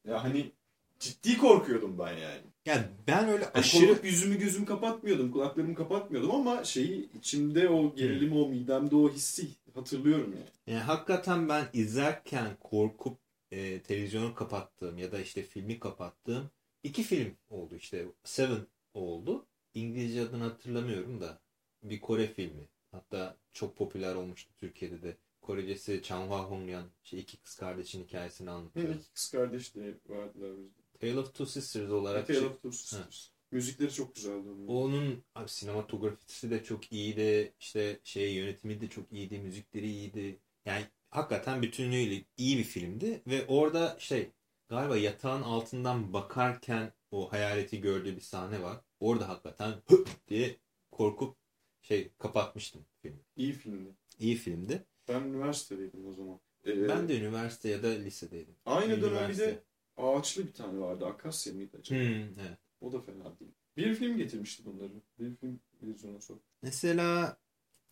Ya hani ciddi korkuyordum ben yani. Yani ben öyle Aşırı aşırı yüzümü gözümü kapatmıyordum, kulaklarımı kapatmıyordum ama şeyi içimde o gerilim, o midemde o hissi hatırlıyorum yani. yani hakikaten ben izlerken korkup e, televizyonu kapattığım ya da işte filmi kapattığım iki film oldu işte. Seven oldu. İngilizce adını hatırlamıyorum da bir Kore filmi. Hatta çok popüler olmuştu Türkiye'de de. Korecesi Changhwa Hongyan işte iki kız kardeşin hikayesini anlatıyor. İki kız kardeş de vardılar bizde. Tale of Two Sisters olarak Tale şey- of Two Sisters. Müzikleri çok güzeldi onun. Onun abi, sinematografisi de çok iyiydi. İşte şey yönetimi de çok iyiydi. Müzikleri iyiydi. Yani hakikaten bütünlüğüyle iyi bir filmdi. Ve orada şey galiba yatağın altından bakarken o hayaleti gördüğü bir sahne var. Orada hakikaten hı diye korkup şey kapatmıştım filmi. İyi filmdi. İyi filmdi. Ben üniversitedeydim o zaman. Ee, Ben de üniversite ya da lisedeydim. Aynı dönem bir Üniversite. de ağaçlı bir tane vardı. Akasya mıydı acaba? Hmm, evet. O da fena değil. Bir film getirmişti bunları. Bir film vizyona sok. Mesela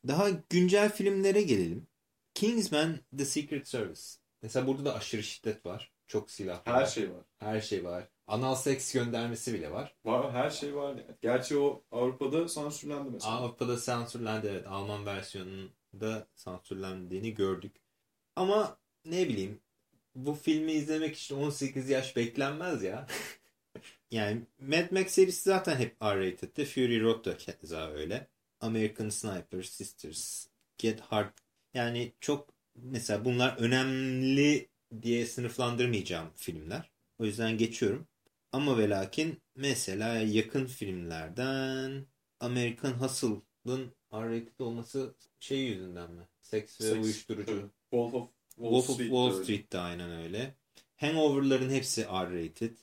daha güncel filmlere gelelim. Kingsman The Secret Service. Mesela burada da aşırı şiddet var. Çok silah var. Her şey var. Her şey var. Anal seks göndermesi bile var. Var, her şey var. Yani. Gerçi o Avrupa'da sansürlendi mesela. Avrupa'da sansürlendi. Evet, Alman versiyonunda sansürlendiğini gördük. Ama ne bileyim bu filmi izlemek için 18 yaş beklenmez ya. <laughs> yani Mad Max serisi zaten hep R-rated'ti. Fury Road da keza öyle. American Sniper, Sisters, Get Hard. Yani çok mesela bunlar önemli diye sınıflandırmayacağım filmler. O yüzden geçiyorum. Ama ve lakin mesela yakın filmlerden American Hustle'ın R-rated olması şey yüzünden mi? Seks ve Seks, uyuşturucu. Wolf of Wall, Wolf of Street. Wall de öyle. Street de aynen öyle. Hangover'ların hepsi R-rated.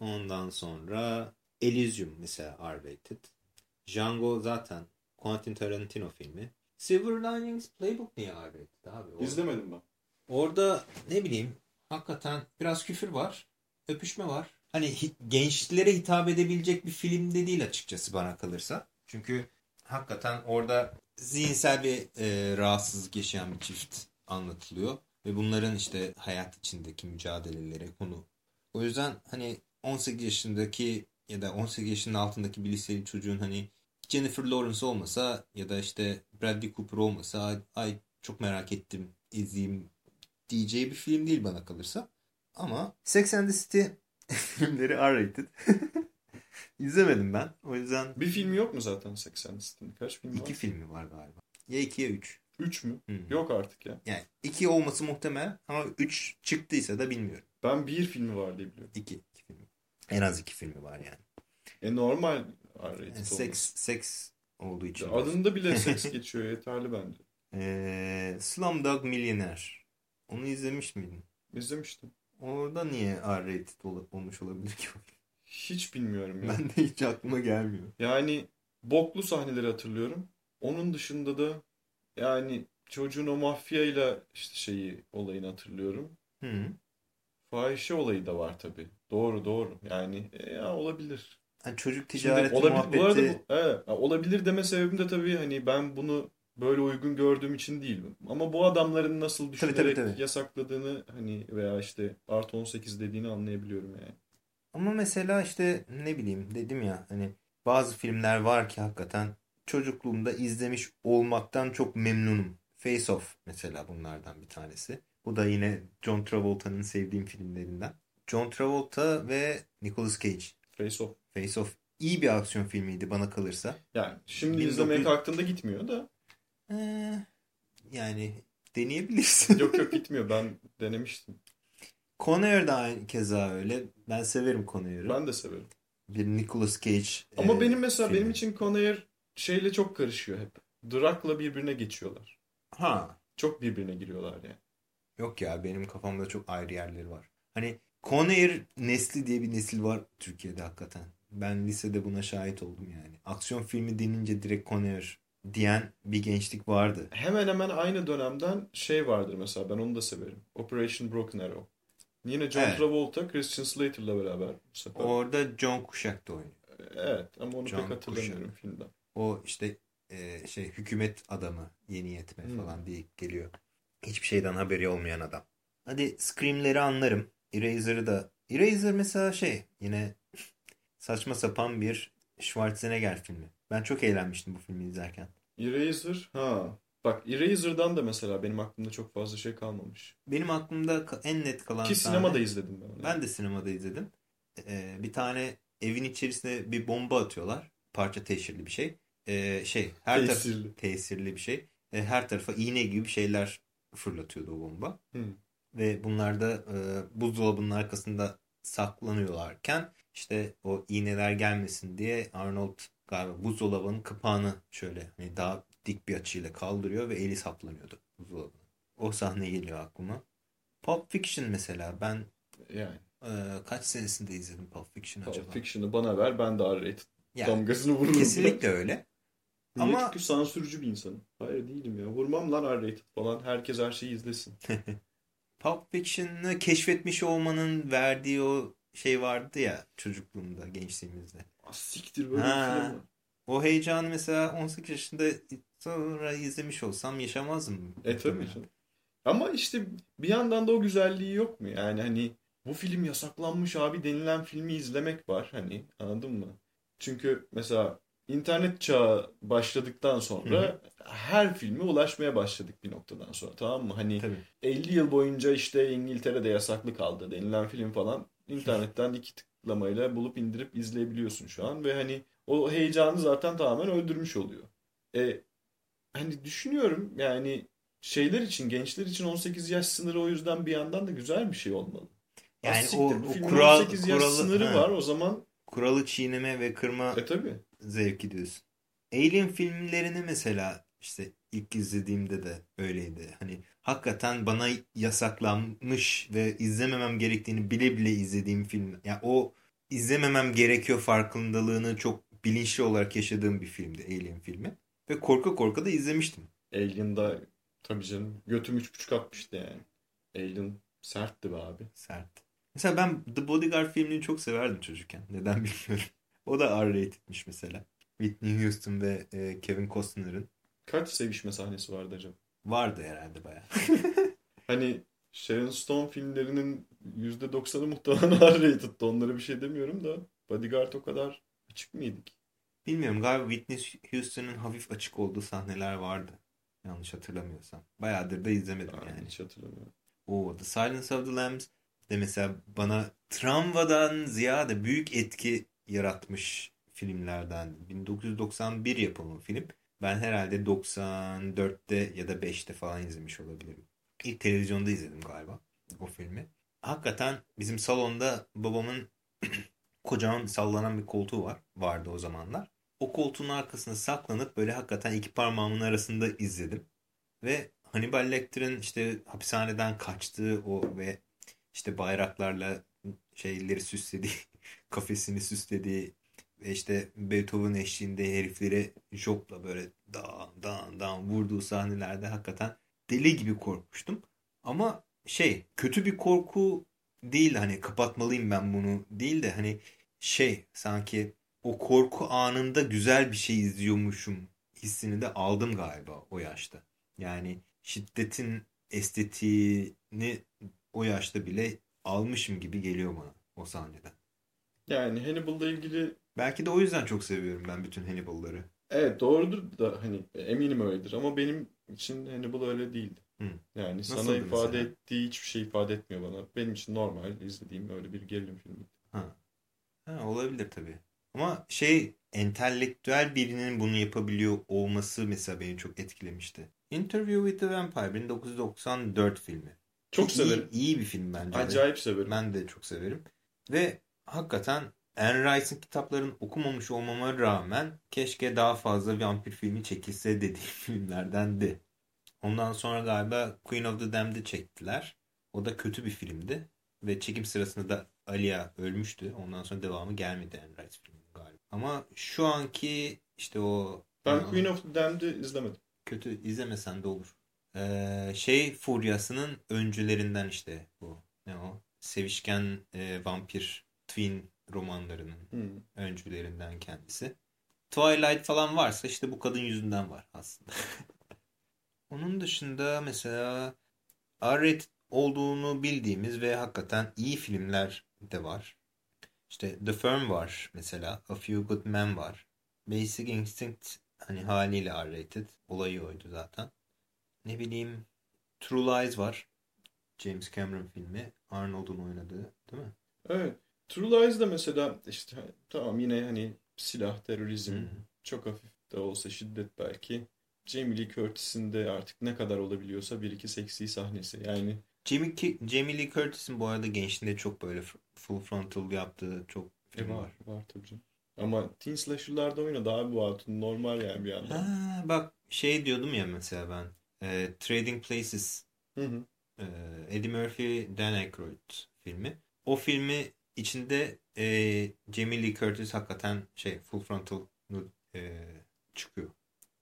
Ondan sonra Elysium mesela R-rated. Django zaten Quentin Tarantino filmi. Silver Linings Playbook niye R-rated abi? Orada, İzlemedim ben. Orada ne bileyim hakikaten biraz küfür var. Öpüşme var. Hani gençlere hitap edebilecek bir film de değil açıkçası bana kalırsa. Çünkü hakikaten orada zihinsel bir e, rahatsızlık yaşayan bir çift anlatılıyor. Ve bunların işte hayat içindeki mücadeleleri konu. O yüzden hani 18 yaşındaki ya da 18 yaşının altındaki bir liseli çocuğun hani Jennifer Lawrence olmasa ya da işte Bradley Cooper olmasa ay çok merak ettim izleyeyim diyeceği bir film değil bana kalırsa. Ama Sex and the City <laughs> filmleri R-rated. <laughs> İzlemedim ben. O yüzden... Bir film yok mu zaten 80 City'nin? Kaç film var? İki filmi var galiba. Ya iki ya üç. Üç mü? Hı. Yok artık ya. Yani iki olması muhtemel ama üç çıktıysa da bilmiyorum. Ben bir filmi var diye biliyorum. İki. iki filmi. En az iki filmi var yani. E normal R-rated yani olması. seks, seks olduğu için. Adında bile seks <laughs> geçiyor yeterli bence. Ee, Slumdog Millionaire. Onu izlemiş miydin? İzlemiştim. Orada niye R-rated ol- olmuş olabilir ki? Hiç bilmiyorum ya. ben de hiç aklıma gelmiyor. Yani boklu sahneleri hatırlıyorum. Onun dışında da yani çocuğun o mafyayla işte şeyi olayını hatırlıyorum. Hı. Fahişe olayı da var tabii. Doğru doğru. Yani e, ya olabilir. Yani çocuk Şimdi ticareti olabilir, muhabbeti. bu arada bu- evet, olabilir deme sebebim de tabii hani ben bunu böyle uygun gördüğüm için değil. Ama bu adamların nasıl Tabii, düşünerek tabii, tabii. yasakladığını hani veya işte artı 18 dediğini anlayabiliyorum yani. Ama mesela işte ne bileyim dedim ya hani bazı filmler var ki hakikaten çocukluğumda izlemiş olmaktan çok memnunum. Face Off mesela bunlardan bir tanesi. Bu da yine John Travolta'nın sevdiğim filmlerinden. John Travolta ve Nicolas Cage. Face Off. Face Off iyi bir aksiyon filmiydi bana kalırsa. Yani şimdi 1900 izlemeye kalktığında gitmiyor da. Ee, yani deneyebilirsin. Yok yok gitmiyor. Ben denemiştim. Conair da aynı keza öyle. Ben severim Conair'ı. Ben de severim. Bir Nicolas Cage Ama e, benim mesela filmi. benim için Conair şeyle çok karışıyor hep. Drak'la birbirine geçiyorlar. Ha. Çok birbirine giriyorlar yani. Yok ya benim kafamda çok ayrı yerleri var. Hani Conair nesli diye bir nesil var Türkiye'de hakikaten. Ben lisede buna şahit oldum yani. Aksiyon filmi denince direkt Conair diyen bir gençlik vardı. Hemen hemen aynı dönemden şey vardır mesela ben onu da severim. Operation Broken Arrow. Yine John Evet. Travolta, Christian Slater'la beraber bu sefer. Orada John Cusack da oynuyor. Evet ama onu John pek hatırlamıyorum Cusack. filmden. O işte e, şey hükümet adamı yeni yetme Hmm. falan diye geliyor. Hiçbir şeyden haberi olmayan adam. Hadi Scream'leri anlarım. Eraser'ı da. Eraser mesela şey yine <laughs> saçma sapan bir Schwarzenegger filmi. Ben çok eğlenmiştim bu filmi izlerken. Eraser, ha. Bak Eraser'dan da mesela benim aklımda çok fazla şey kalmamış. Benim aklımda en net kalan Ki sahne- sinemada izledim ben onu. Ben de sinemada izledim. Ee, bir tane evin içerisine bir bomba atıyorlar. Parça teşhirli bir şey. Ee, şey her taraf- Tesirli. tesirli bir şey. E, her tarafa iğne gibi şeyler fırlatıyordu o bomba. Hı. Ve bunlar da e, buzdolabının arkasında saklanıyorlarken işte o iğneler gelmesin diye Arnold galiba buzdolabının kapağını şöyle hani daha dik bir açıyla kaldırıyor ve eli saplanıyordu buzdolabına. O sahne geliyor aklıma. Pulp Fiction mesela ben Yani e, kaç senesinde izledim Pulp Fiction acaba? Pulp Fiction'ı bana ver ben de R-rated Yani, damgasını vururum. kesinlikle öyle. <laughs> Niye? Ama- Çünkü sansürcü bir insanım. Hayır değilim ya. Vurmam lan R-rated falan. Herkes her şeyi izlesin. <laughs> Pulp Fiction'ı keşfetmiş olmanın verdiği o şey vardı ya çocukluğumda, gençliğimizde. Ah, siktir böyle Ha. bir film var. O heyecanı mesela 18 yaşında sonra izlemiş olsam yaşamazdım. E tabii canım. Ama işte bir yandan da o güzelliği yok mu? Yani hani bu film yasaklanmış abi denilen filmi izlemek var hani anladın mı? Çünkü mesela internet çağı başladıktan sonra her filme ulaşmaya başladık bir noktadan sonra tamam mı? Hani Tabii. 50 yıl boyunca işte İngiltere'de yasaklı kaldı denilen film falan <laughs> internetten iki tıklamayla bulup indirip izleyebiliyorsun şu an ve hani o heyecanı zaten tamamen öldürmüş oluyor. E, hani düşünüyorum yani şeyler için gençler için 18 yaş sınırı o yüzden bir yandan da güzel bir şey olmalı. Yani o- o kural- 18 yaş kuralı- sınırı ha. var o zaman Kuralı çiğneme ve kırma e tabii. zevki diyorsun. Alien filmlerini mesela işte ilk izlediğimde de öyleydi. Hani hakikaten bana yasaklanmış ve izlememem gerektiğini bile bile izlediğim film. Yani o izlememem gerekiyor farkındalığını çok bilinçli olarak yaşadığım bir filmdi Alien filmi. Ve korka korka da izlemiştim. Alien'da tabii canım götüm 3.5 atmıştı yani. Alien sertti be abi. Sert. Mesela ben The Bodyguard filmini çok severdim çocukken. Neden bilmiyorum. <laughs> O da R-rated'miş mesela. Whitney Houston ve e, Kevin Costner'ın. Kaç sevişme sahnesi vardı acaba? Vardı herhalde bayağı. <laughs> hani Sharon Stone filmlerinin %90'ı muhtemelen R-rated'dı. Onlara bir şey demiyorum da Bodyguard o kadar açık mıydık? Bilmiyorum galiba Whitney Houston'ın hafif açık olduğu sahneler vardı. Yanlış hatırlamıyorsam. Bayağıdır da izlemedim Aa, yani. Hiç hatırlamıyorum. O The Silence of the Lambs de mesela bana travmadan ziyade büyük etki yaratmış filmlerden. 1991 yapımı film. Ben herhalde 94'te ya da 5'te falan izlemiş olabilirim. İlk televizyonda izledim galiba o filmi. Hakikaten bizim salonda babamın <clears throat> kocaman sallanan bir koltuğu var. Vardı o zamanlar. O koltuğun arkasına saklanıp böyle hakikaten iki parmağımın arasında izledim. Ve Hannibal Lecter'ın işte hapishaneden kaçtığı o ve işte bayraklarla şeyleri süslediği, <laughs> kafesini süslediği ve işte Beethoven eşliğinde herifleri jopla böyle dağın dağın dağın vurduğu sahnelerde hakikaten deli gibi korkmuştum. Ama şey kötü bir korku değil hani kapatmalıyım ben bunu değil de hani şey sanki o korku anında güzel bir şey izliyormuşum hissini de aldım galiba o yaşta. Yani şiddetin estetiğini o yaşta bile almışım gibi geliyor bana o sahneden. Yani Hannibal'la ilgili Belki de o yüzden çok seviyorum ben bütün Hannibal'ları. evet doğrudur da hani eminim öyledir ama benim için Hannibal öyle değildi. Hı. Yani Nasıldı sana ifade mesela? ettiği hiçbir şey ifade etmiyor bana. Benim için normal izlediğim öyle bir gerilim filmi. Ha. ha olabilir tabii. Ama şey entelektüel birinin bunu yapabiliyor olması mesela beni çok etkilemişti. Interview with the Vampire 1994 filmi. Çok iyi, severim. İyi bir film bence. de. Acayip severim. Ben de çok severim. Ve hakikaten Anne Rice'ın kitaplarını okumamış olmama rağmen keşke daha fazla vampir filmi çekilse dediğim <laughs> filmlerdendi. Ondan sonra galiba Queen of the Damned'i çektiler. O da kötü bir filmdi. Ve çekim sırasında da Alia ölmüştü. Ondan sonra devamı gelmedi Anne Rice filmi galiba. Ama şu anki işte o Ben Queen of the Damned'i izlemedim. kötü izlemesen de olur. Ee, şey furyasının öncülerinden işte bu. Ne o? Sevişken e, vampir twin romanlarının Hmm. öncülerinden kendisi. Twilight falan varsa işte bu kadın yüzünden var aslında. <laughs> Onun dışında mesela R-rated olduğunu bildiğimiz ve hakikaten iyi filmler de var. İşte The Firm var mesela. A Few Good Men var. Basic Instinct hani haliyle R-rated. Olayı oydu zaten. Ne bileyim True Lies var. James Cameron filmi. Arnold'un oynadığı değil mi? Evet. True Lies'da mesela işte tamam yine hani silah, terörizm, hı. çok hafif de olsa şiddet belki. Jamie Lee Curtis'in de artık ne kadar olabiliyorsa bir iki seksi sahnesi. Yani Jamie, Jamie Lee Curtis'in bu arada gençliğinde çok böyle full frontal yaptığı çok film var, var. var tabii canım. Ama teen slasher'larda oynadı abi bu hatun normal yani bir yandan. Ha, bak şey diyordum ya mesela ben. e, Trading Places Hı hı. e, Eddie Murphy, Dan Aykroyd filmi. O filmi içinde e, Jamie Lee Curtis hakikaten şey full frontal e, çıkıyor.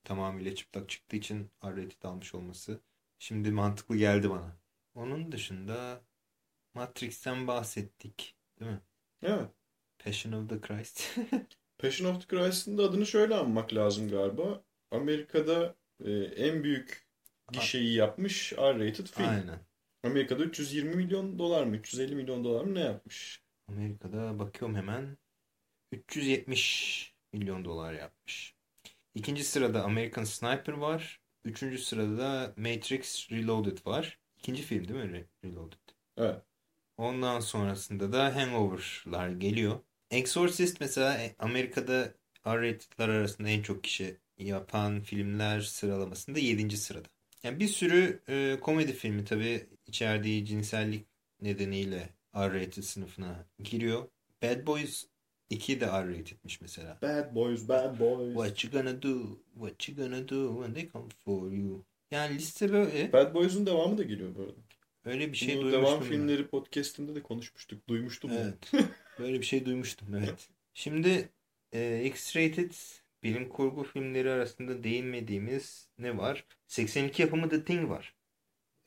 Tamamıyla çıplak çıktığı için R-rated almış olması şimdi mantıklı geldi bana. Onun dışında Matrix'ten bahsettik. Değil mi? Evet. Passion of the Christ. <laughs> Passion of the Christ'ın da adını şöyle anmak lazım galiba. Amerika'da e, en büyük gişeyi yapmış R-rated film. Aynen. Amerika'da 320 milyon dolar mı 350 milyon dolar mı ne yapmış? Amerika'da bakıyorum hemen 370 milyon dolar yapmış. İkinci sırada American Sniper var. Üçüncü sırada Matrix Reloaded var. İkinci film değil mi Re- Reloaded? Evet. Ondan sonrasında da Hangover'lar geliyor. Exorcist mesela e, Amerika'da R-rated'lar arasında en çok kişi yapan filmler sıralamasında 7. sırada. Yani bir sürü e, komedi filmi tabii içerdiği cinsellik nedeniyle R-rated sınıfına giriyor. Bad Boys 2 de R-rated'miş mesela. Bad boys, bad boys. What you gonna do? What you gonna do when they come for you? Yani liste böyle. Bad Boys'un devamı da geliyor bu arada. Öyle bir şey Bunu duymuştum. devam ben. filmleri podcast'inde de konuşmuştuk. Duymuştum. Evet. Böyle bir şey duymuştum. <laughs> Evet. Şimdi e, X-rated bilim kurgu filmleri arasında değinmediğimiz ne var? 82 yapımı The Thing var.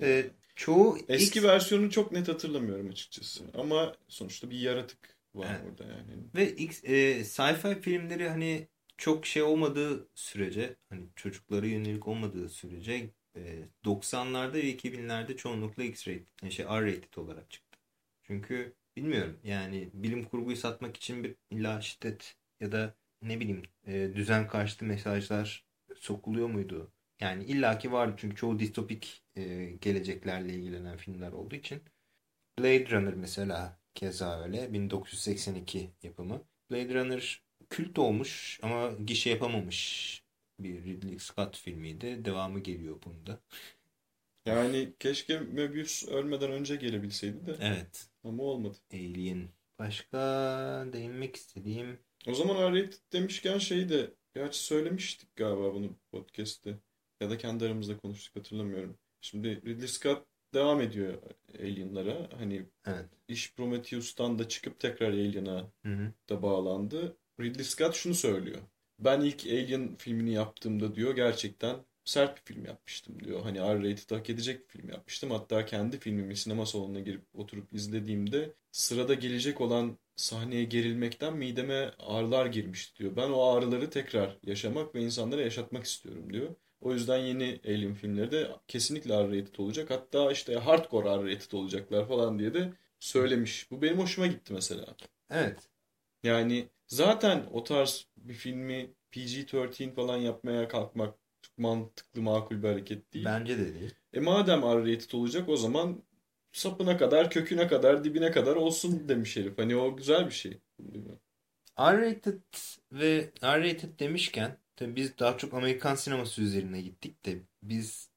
E, çoğu Eski X- versiyonunu çok net hatırlamıyorum açıkçası. Ama sonuçta bir yaratık var Evet. orada yani. ve X, e, sci-fi filmleri hani çok şey olmadığı sürece hani çocuklara yönelik olmadığı sürece e, 90'larda ve 2000'lerde çoğunlukla X-rated yani şey R-rated olarak çıktı. Çünkü bilmiyorum yani bilim kurguyu satmak için bir illa şiddet ya da ne bileyim e, düzen karşıtı mesajlar sokuluyor muydu? Yani illaki vardı çünkü çoğu distopik e, geleceklerle ilgilenen filmler olduğu için. Blade Runner mesela keza öyle 1982 yapımı. Blade Runner kült olmuş ama gişe yapamamış bir Ridley Scott filmiydi. Devamı geliyor bunda. <laughs> Yani keşke Möbius ölmeden önce gelebilseydi de. Evet. Ama olmadı. Alien. Başka değinmek istediğim... O zaman R-rated demişken şeyi de gerçi söylemiştik galiba bunu podcast'te. Ya da kendi aramızda konuştuk hatırlamıyorum. Şimdi Ridley Scott devam ediyor Alien'lara. Hani evet. iş Prometheus'tan da çıkıp tekrar Alien'a da bağlandı. Ridley Scott şunu söylüyor. Ben ilk Alien filmini yaptığımda diyor gerçekten sert bir film yapmıştım diyor. Hani R-rated hak edecek bir film yapmıştım. Hatta kendi filmimi sinema salonuna girip oturup izlediğimde sırada gelecek olan sahneye gerilmekten mideme ağrılar girmişti diyor. Ben o ağrıları tekrar yaşamak ve insanlara yaşatmak istiyorum diyor. O yüzden yeni Alien filmleri de kesinlikle R-rated olacak. Hatta işte hardcore R-rated olacaklar falan diye de söylemiş. Bu benim hoşuma gitti mesela. Evet. Yani zaten o tarz bir filmi PG-13 falan yapmaya kalkmak çok mantıklı, makul bir hareket değil. Bence de değil. E madem R-rated olacak o zaman sapına kadar, köküne kadar, dibine kadar olsun demiş herif. Hani o güzel bir şey. R-rated ve R-rated demişken tabii biz daha çok Amerikan sineması üzerine gittik de biz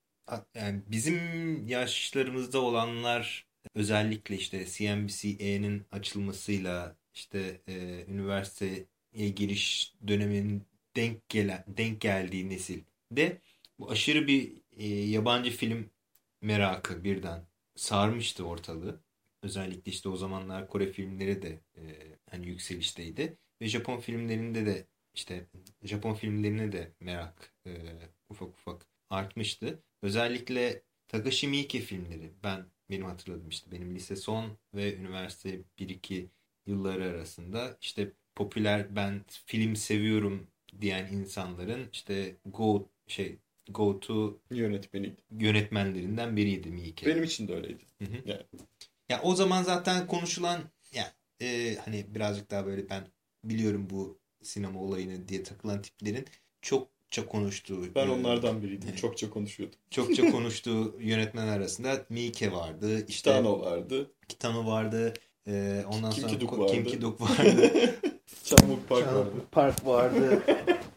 yani bizim yaşlarımızda olanlar özellikle işte CNBC'nin açılmasıyla işte e, üniversiteye giriş döneminin denk gelen denk geldiği nesil de bu aşırı bir e, yabancı film merakı birden sarmıştı ortalığı. Özellikle işte o zamanlar Kore filmleri de e, hani yükselişteydi ve Japon filmlerinde de işte Japon filmlerine de merak e, ufak ufak artmıştı. Özellikle Takashi Miike filmleri ben benim hatırladım işte benim lise son ve üniversite 1-2 yılları arasında işte popüler ben film seviyorum diyen insanların işte go şey go to yönetmeniydi. Yönetmenlerinden biriydi Miike. Benim için de öyleydi. Hı hı. Yani. Ya o zaman zaten konuşulan ya e, hani birazcık daha böyle ben biliyorum bu sinema olayını diye takılan tiplerin çokça konuştuğu. Ben onlardan biriydim. Evet. Çokça konuşuyordum. Çokça <laughs> konuştuğu yönetmen arasında Miike vardı. İşte Kitano vardı. Kitano vardı. Ee, ondan Kim sonra Ki Duk vardı. Kim Ki Duk vardı. <laughs> Çamlık Park Çamlık vardı. Park vardı.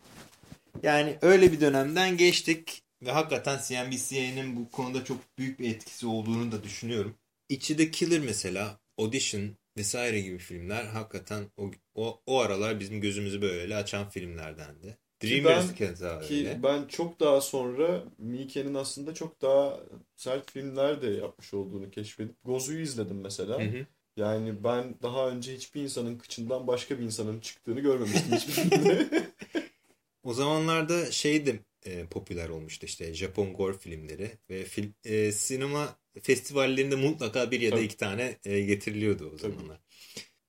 <laughs> yani öyle bir dönemden geçtik. Ve hakikaten CNBC'nin bu konuda çok büyük bir etkisi olduğunu da düşünüyorum. İçi de Killer mesela, Audition vesaire gibi filmler hakikaten o, o, o aralar bizim gözümüzü böyle açan filmlerdendi. Dreamers keza ki öyle. ben çok daha sonra Miike'nin aslında çok daha sert filmler de yapmış olduğunu keşfedip Gozu'yu izledim mesela. Hı hı. Yani ben daha önce hiçbir insanın kıçından başka bir insanın çıktığını görmemiştim hiçbir filmde. <laughs> <laughs> o zamanlarda şeydi e, popüler olmuştu işte Japon gore filmleri ve film, e, sinema festivallerinde mutlaka bir ya da Tabii. iki tane e, getiriliyordu o Tabii. zamanlar.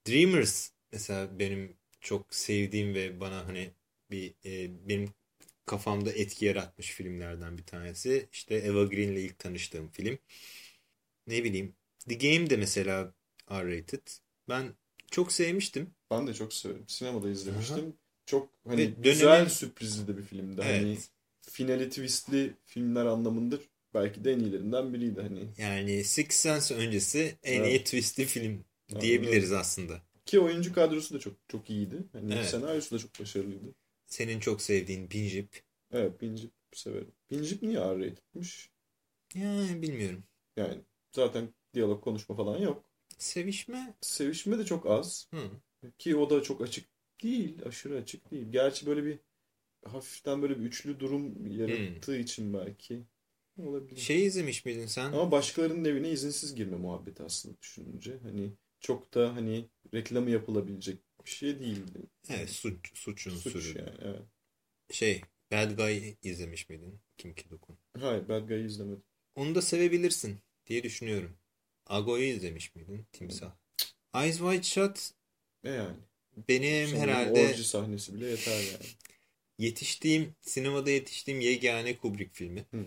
Dreamers mesela benim çok sevdiğim ve bana hani bir e, benim kafamda etki yaratmış filmlerden bir tanesi. İşte Eva Green ile ilk tanıştığım film. Ne bileyim The Game de mesela R-rated. Ben çok sevmiştim. Ben de çok severim. Sinemada izlemiştim. Aha. Çok hani Ve güzel dönemi... sürprizli de bir filmdi. Evet. Hani finali twistli filmler anlamında belki de en iyilerinden biriydi hani. Yani Six Sense öncesi en evet. iyi twistli film diyebiliriz evet. aslında. Ki oyuncu kadrosu da çok çok iyiydi. Hani evet. senaryosu da çok başarılıydı. Senin çok sevdiğin Binjip. Evet Binjip severim. Binjip niye R-rated'miş? Yani bilmiyorum. Yani zaten diyalog konuşma falan yok. Sevişme? Sevişme de çok az. Hı. Ki o da çok açık değil. Aşırı açık değil. Gerçi böyle bir hafiften böyle bir üçlü durum yarattığı hmm. için belki olabilir. Şey izlemiş miydin sen? Ama başkalarının evine izinsiz girme muhabbeti aslında düşününce. Hani çok da hani reklamı yapılabilecek bir şey değildi. Evet suç, suçun Suç sürü. yani evet. Şey Bad Guy izlemiş miydin? Kim ki dokun? Hayır Bad Guy'ı izlemedim. Onu da sevebilirsin diye düşünüyorum. Ago'yu izlemiş miydin? Timsah. Eyes Wide Shut ne yani? Benim Sanırım herhalde... Orji sahnesi bile yeter yani. Yetiştiğim, sinemada yetiştiğim yegane Kubrick filmi. Hı.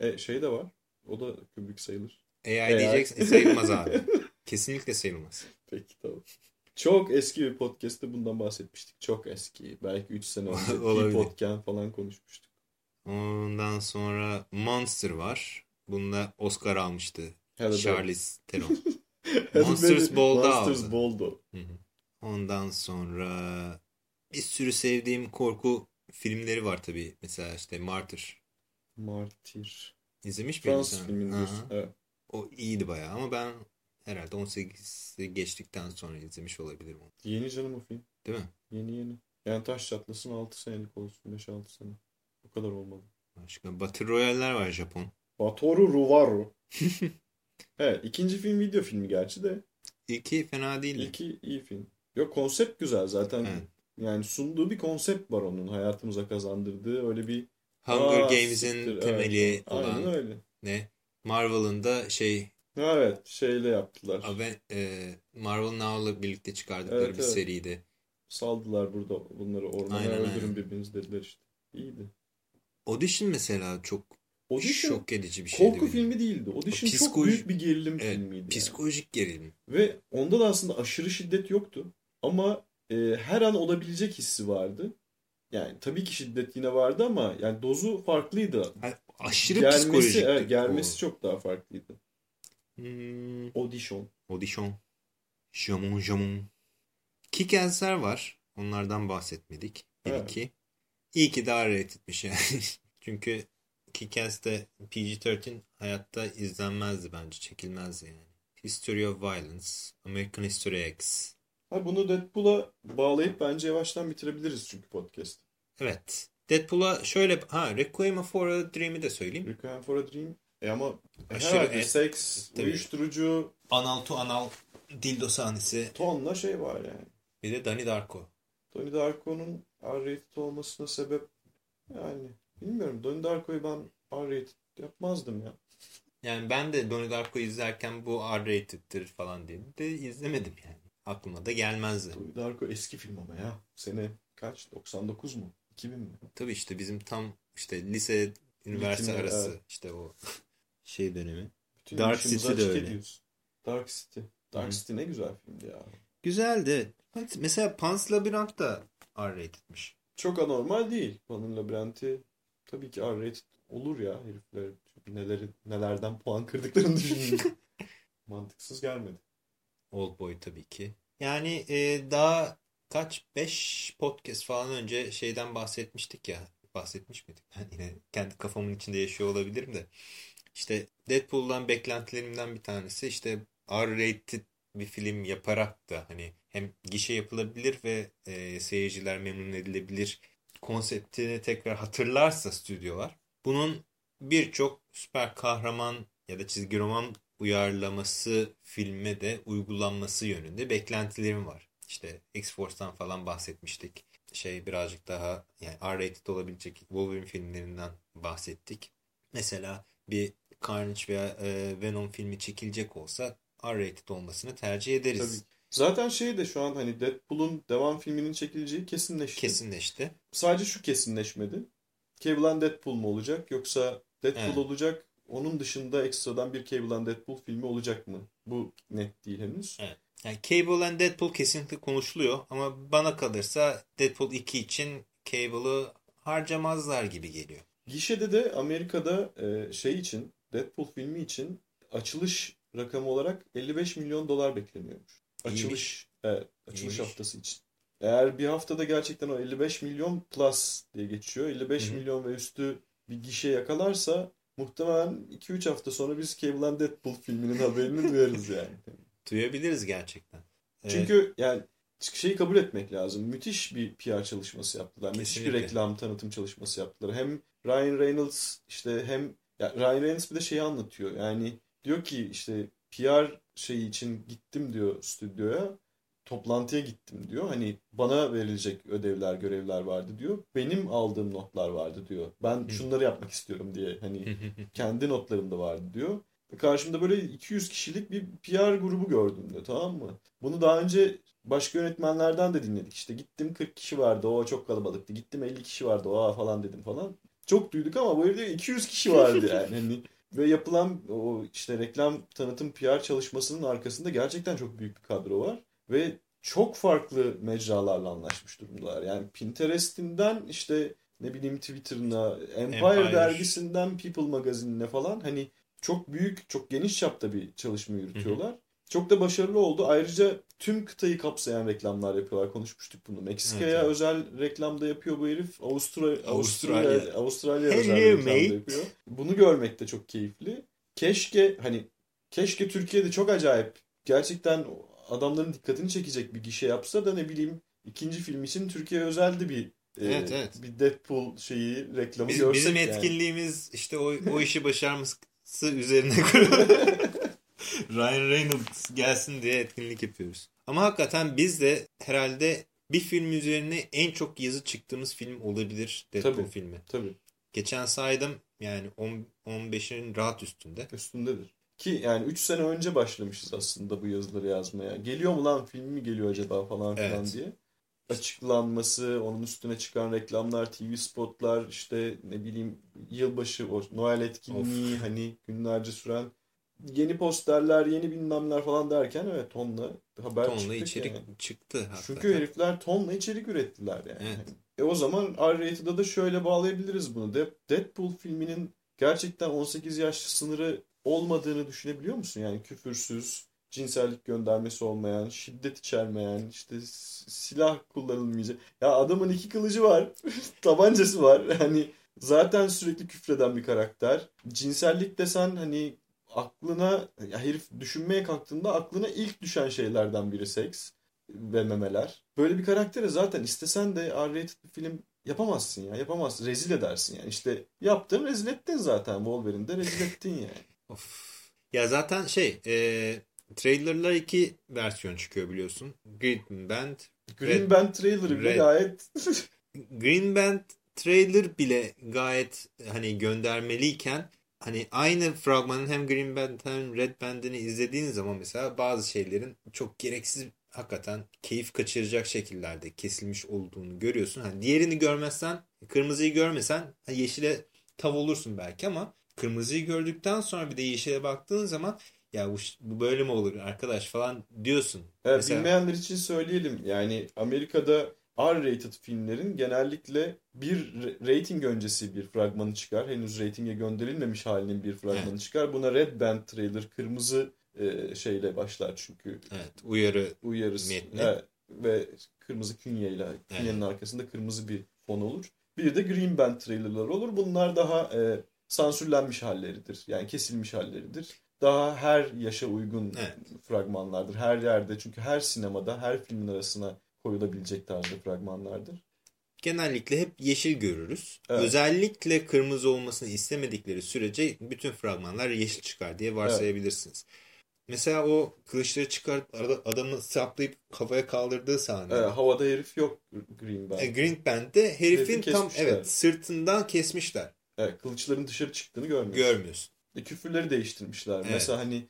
E, şey de var. O da Kubrick sayılır. AI, AI. diyeceksin. E, sayılmaz abi. <laughs> Kesinlikle sayılmaz. Peki tamam. Çok eski bir podcast'te bundan bahsetmiştik. Çok eski. Belki 3 sene önce. <laughs> Podcast falan konuşmuştuk. Ondan sonra Monster var. Bunda Oscar almıştı. Berry. Charlize Theron. <laughs> Monsters Ball'da Monsters aldı. Ball'da. Hı hı. Ondan sonra bir sürü sevdiğim korku filmleri var tabii. Mesela işte Martyr. Martyr. İzlemiş miydin sen? filmi Aha. diyorsun. Evet. O iyiydi bayağı ama ben herhalde 18'i geçtikten sonra izlemiş olabilirim onu. Yeni canım o film. Değil mi? Yeni yeni. Yani taş çatlasın 6 senelik olsun. 5-6 sene. O kadar olmalı. Başka Battle Royale'ler var Japon. Batoru Ruvaru. <laughs> evet ikinci film video filmi gerçi de. İlki fena değildi. İlki iyi film. Yok konsept güzel zaten. Evet. Yani sunduğu bir konsept var onun hayatımıza kazandırdığı öyle bir Hunger Games'in temeli evet. olan Aynen öyle. ne? Marvel'ın da şey Evet şeyle yaptılar. Aven- e, Marvel Now'la birlikte çıkardıkları Evet, bir evet. seriydi. Saldılar burada bunları ormana Aynen, öldürün aynen. birbirinizi dediler işte. İyiydi. Audition mesela çok Audition şok edici bir şeydi. korku benim. filmi değildi. Audition çok Psikoloji- büyük bir gerilim Evet, filmiydi. yani. Psikolojik gerilim. Ve onda da aslında aşırı şiddet yoktu. Ama e, her an olabilecek hissi vardı. Yani tabii ki şiddet yine vardı ama yani dozu farklıydı. Ha, Aşırı Gelmesi, psikolojik. evet, gelmesi çok daha farklıydı. Hmm, Audition. audition. Jamon jamon. Kick-Ass'ler var. Onlardan bahsetmedik. Bir Evet. iki. İyi ki daha rated yani. <laughs> Çünkü Kick-Ass de PG-13 hayatta izlenmezdi bence. Çekilmezdi yani. History of Violence. American History X. Ha, bunu Deadpool'a bağlayıp bence yavaştan bitirebiliriz çünkü podcast. Evet. Deadpool'a şöyle... Ha Requiem for a Dream'i de söyleyeyim. Requiem for a Dream. E ama Aşırı herhalde e- seks, Tabii. uyuşturucu, Anal to anal dildo sahnesi. tonla şey var yani. Bir de Donnie Darko. Donnie Darko'nun R-rated olmasına sebep yani bilmiyorum. Donnie Darko'yu ben R-rated yapmazdım ya. Yani ben de Donnie Darko izlerken bu R-rated'tir falan diye de izlemedim yani. Aklıma da gelmezdi. Donnie Darko eski film ama ya. Sene kaç? 99 mu? 2000 mi? Tabii işte bizim tam işte lise, üniversite Bitimler, arası evet. işte o <laughs> şey dönemi. Bütün Dark City de öyle. ediyoruz. Dark City. Dark Hı. City ne güzel filmdi ya. Güzeldi. Mesela Pan's Labyrinth da R-rated'miş. Çok anormal değil. Pan'ın labirenti tabii ki R-rated olur ya herifler. Neleri, nelerden puan kırdıklarını düşünün. <laughs> Mantıksız gelmedi. Oldboy tabii ki. Yani e, daha kaç 5 podcast falan önce şeyden bahsetmiştik ya. Bahsetmiş miydik? Ben yine kendi kafamın içinde yaşıyor olabilirim de. İşte Deadpool'dan beklentilerimden bir tanesi işte R-rated bir film yaparak da hani hem gişe yapılabilir ve e, seyirciler memnun edilebilir konseptini tekrar hatırlarsa stüdyolar bunun birçok süper kahraman ya da çizgi roman uyarlaması filme de uygulanması yönünde beklentilerim var. İşte X-Force'dan falan bahsetmiştik. Şey birazcık daha yani R-rated olabilecek Wolverine filmlerinden bahsettik. Mesela bir Carnage veya e, Venom filmi çekilecek olsa R-rated olmasını tercih ederiz. Tabii. Zaten şey de şu an hani Deadpool'un devam filminin çekileceği kesinleşti. Kesinleşti. Sadece şu kesinleşmedi. Cable and Deadpool mu olacak yoksa Deadpool Evet. olacak onun dışında ekstradan bir Cable and Deadpool filmi olacak mı? Bu net değil henüz. Evet. Yani Cable and Deadpool kesinlikle konuşuluyor ama bana kalırsa Deadpool 2 için Cable'ı harcamazlar gibi geliyor. Gişede de Amerika'da e, şey için Deadpool filmi için açılış rakamı olarak 55 milyon dolar bekleniyormuş. Açılış, evet, açılış İyiymiş. haftası için. Eğer bir haftada gerçekten o 55 milyon plus diye geçiyor. 55 Hı hı. milyon ve üstü bir gişe yakalarsa muhtemelen 2-3 hafta sonra biz Cable and Deadpool filminin haberini <laughs> duyarız yani. Duyabiliriz gerçekten. Çünkü yani şeyi kabul etmek lazım. Müthiş bir PR çalışması yaptılar. Müthiş bir Kesinlikle. reklam tanıtım çalışması yaptılar. Hem Ryan Reynolds işte hem ya Ryan Reynolds bir de şeyi anlatıyor. Yani diyor ki işte PR şeyi için gittim diyor stüdyoya. Toplantıya gittim diyor. Hani bana verilecek ödevler, görevler vardı diyor. Benim aldığım notlar vardı diyor. Ben şunları yapmak istiyorum diye hani kendi notlarımda vardı diyor. karşımda böyle 200 kişilik bir PR grubu gördüm de tamam mı? Bunu daha önce başka yönetmenlerden de dinledik. İşte gittim 40 kişi vardı o çok kalabalıktı. Gittim 50 kişi vardı o falan dedim falan. Çok duyduk ama bu evde 200 kişi vardı yani. Hani ve yapılan o işte reklam tanıtım PR çalışmasının arkasında gerçekten çok büyük bir kadro var. Ve çok farklı mecralarla anlaşmış durumdalar. Yani Pinterest'inden işte ne bileyim Twitter'ına, Empire, Empire dergisinden People magazinine falan hani çok büyük, çok geniş çapta bir çalışma yürütüyorlar. Hı hı. Çok da başarılı oldu. Ayrıca tüm kıtayı kapsayan reklamlar yapıyorlar. Konuşmuştuk bunu. Meksika'ya evet, evet. özel reklamda yapıyor bu herif. Avustra Avustralya Avustralya, Avustralya özel reklamda yapıyor. Bunu görmek de çok keyifli. Keşke hani keşke Türkiye'de çok acayip gerçekten adamların dikkatini çekecek bir gişe yapsa da ne bileyim ikinci film için Türkiye özelde bir evet, e, evet. bir Deadpool şeyi reklamı Biz, görsek Bizim etkinliğimiz yani. işte o, o <laughs> işi başarması üzerine kurulu. <laughs> Ryan Reynolds gelsin diye etkinlik yapıyoruz. Ama hakikaten biz de herhalde bir film üzerine en çok yazı çıktığımız film olabilir Deadpool tabii, filmi. Tabii. Geçen saydım yani 15'in rahat üstünde. Üstündedir. Ki yani 3 sene önce başlamışız aslında bu yazıları yazmaya. Geliyor mu lan film mi geliyor acaba falan filan evet. diye. Açıklanması, onun üstüne çıkan reklamlar, TV spotlar, işte ne bileyim yılbaşı, o Noel etkinliği of. hani günlerce süren yeni posterler, yeni bilmemler falan derken evet tonla haber tonla içerik yani. çıktı. Hakikaten. Çünkü herifler tonla içerik ürettiler yani. Evet. E o zaman R-Rated'a da şöyle bağlayabiliriz bunu. Deadpool filminin gerçekten 18 yaş sınırı olmadığını düşünebiliyor musun? Yani küfürsüz, cinsellik göndermesi olmayan, şiddet içermeyen, işte silah kullanılmayacak. Ya adamın iki kılıcı var, <laughs> tabancası var. <laughs> Hani zaten sürekli küfreden bir karakter. Cinsellik desen hani aklına ya herif düşünmeye kalktığında aklına ilk düşen şeylerden biri seks ve memeler. Böyle bir karaktere zaten istesen de R-rated bir film yapamazsın ya. Yapamazsın. Rezil edersin yani. İşte yaptın rezil ettin zaten. Wolverine'de rezil ettin yani. Of. Ya zaten şey e, trailerlar iki versiyon çıkıyor biliyorsun. Green Band. Green Red, Band trailer'ı bile gayet <laughs> Green Band trailer bile gayet hani göndermeliyken hani aynı fragmanın hem Green Band hem Red Band'ini izlediğin zaman mesela bazı şeylerin çok gereksiz hakikaten keyif kaçıracak şekillerde kesilmiş olduğunu görüyorsun. Hani diğerini görmezsen, kırmızıyı görmesen yeşile tav olursun belki ama kırmızıyı gördükten sonra bir de yeşile baktığın zaman ya bu, bu böyle mi olur arkadaş falan diyorsun. Evet, Mesela... Bilmeyenler için söyleyelim. Yani Amerika'da R-rated filmlerin genellikle bir rating öncesi bir fragmanı çıkar. Henüz ratinge gönderilmemiş halinin bir fragmanı evet. çıkar. Buna Red Band trailer kırmızı e, şeyle başlar çünkü. Evet, uyarı uyarısı. Evet, ve kırmızı künyeyle künyenin evet. arkasında kırmızı bir fon olur. Bir de Green Band trailerlar olur. Bunlar daha e, sansürlenmiş halleridir. Yani kesilmiş halleridir. Daha her yaşa uygun evet. fragmanlardır. Her yerde çünkü her sinemada her filmin arasına koyulabilecek tarzda fragmanlardır. Genellikle hep yeşil görürüz. Evet. Özellikle kırmızı olmasını istemedikleri sürece bütün fragmanlar yeşil çıkar diye varsayabilirsiniz. Evet. Mesela o kılıçları çıkarıp adamı saplayıp kafaya kaldırdığı sahne. Evet, havada herif yok Green Band. E, Green Band'de herifin tam evet sırtından kesmişler. Evet, kılıçların dışarı çıktığını görmüyorsun. Görmüyorsun. E, küfürleri değiştirmişler. Evet. Mesela hani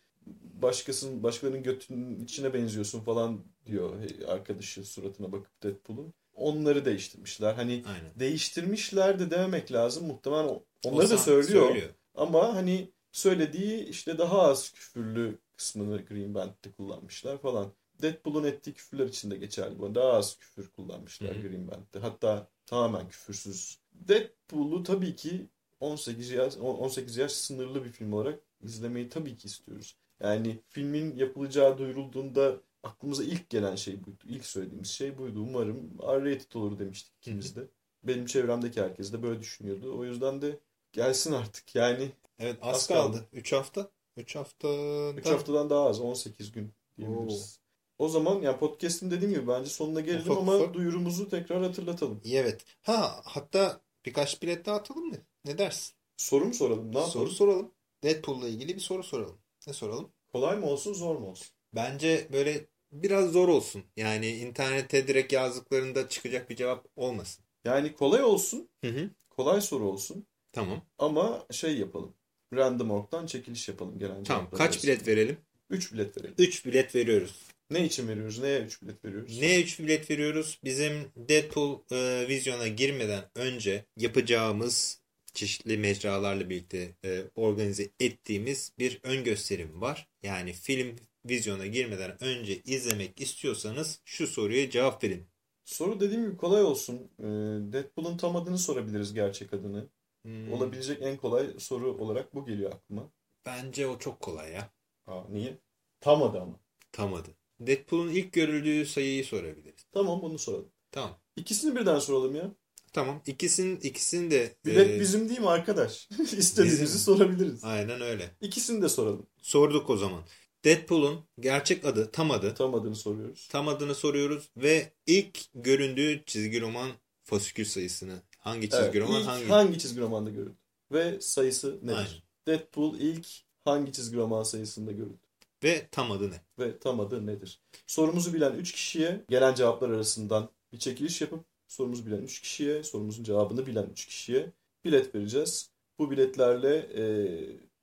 başkasının başkalarının götünün içine benziyorsun falan diyor arkadaşı suratına bakıp Deadpool'un. Onları değiştirmişler. Hani Aynen. değiştirmişler de dememek lazım. Muhtemelen onları o da söylüyor. söylüyor. Ama hani söylediği işte daha az küfürlü kısmını Green Band'de kullanmışlar falan. Deadpool'un ettiği küfürler için de geçerli bu. Daha az küfür kullanmışlar Hı-hı. Green Band'de. Hatta tamamen küfürsüz. Deadpool'u tabii ki 18 yaş 18 yaş sınırlı bir film olarak izlemeyi tabii ki istiyoruz. Yani filmin yapılacağı duyurulduğunda aklımıza ilk gelen şey buydu. İlk söylediğimiz şey buydu. Umarım R-rated olur demiştik ikimiz de. Benim çevremdeki herkes de böyle düşünüyordu. O yüzden de gelsin artık. Yani Evet az, az kaldı. 3 hafta. 3 hafta. 3 haftadan daha az. 18 gün diyebiliriz. Oo. O zaman yani podcast'in dediğim gibi bence sonuna geldim ufak, ama ufak. duyurumuzu tekrar hatırlatalım. Evet. Ha hatta birkaç bilet daha atalım mı? Ne dersin? Soru mu soralım? Ne Soru soralım. Deadpool'la ilgili bir soru soralım. Ne soralım? Kolay mı olsun zor mu olsun? Bence böyle biraz zor olsun. Yani internete direkt yazdıklarında çıkacak bir cevap olmasın. Yani kolay olsun. Hı hı. Kolay soru olsun. Tamam. Ama şey yapalım. Random.org'dan çekiliş yapalım gelen Tamam. Kaç arasında. bilet verelim? 3 bilet verelim. 3 bilet veriyoruz. Ne için veriyoruz? Neye 3 bilet veriyoruz? Neye 3 bilet veriyoruz? Bizim Deadpool e, vizyona girmeden önce yapacağımız çeşitli mecralarla birlikte e, organize ettiğimiz bir ön gösterim var. Yani film vizyona girmeden önce izlemek istiyorsanız şu soruya cevap verin. Soru dediğim gibi kolay olsun. Ee, Deadpool'un tam adını sorabiliriz gerçek adını. Hmm, Olabilecek en kolay soru olarak bu geliyor aklıma. Bence o çok kolay ya. Aa, niye? Tam adı ama. Tam adı. Deadpool'un ilk görüldüğü sayıyı sorabiliriz. Tamam bunu soralım. Tamam. İkisini birden soralım ya. Tamam. İkisinin ikisini de Bilet e, bizim değil mi arkadaş? <laughs> İstediğimizi bizim. sorabiliriz. aynen öyle. İkisini de soralım. Sorduk o zaman. Deadpool'un gerçek adı, tam adı, Tam adını soruyoruz. tam adını soruyoruz ve ilk göründüğü çizgi roman fasikül sayısını hangi çizgi Evet, roman ilk hangi? hangi çizgi romanda görüldü? Ve sayısı nedir? Aynen. Deadpool ilk hangi çizgi roman sayısında görüldü? Ve tam adı ne? Ve tam adı nedir? Sorumuzu bilen 3 kişiye gelen cevaplar arasından bir çekiliş yapıp sorumuzu bilen 3 kişiye, sorumuzun cevabını bilen 3 kişiye bilet vereceğiz. Bu biletlerle e,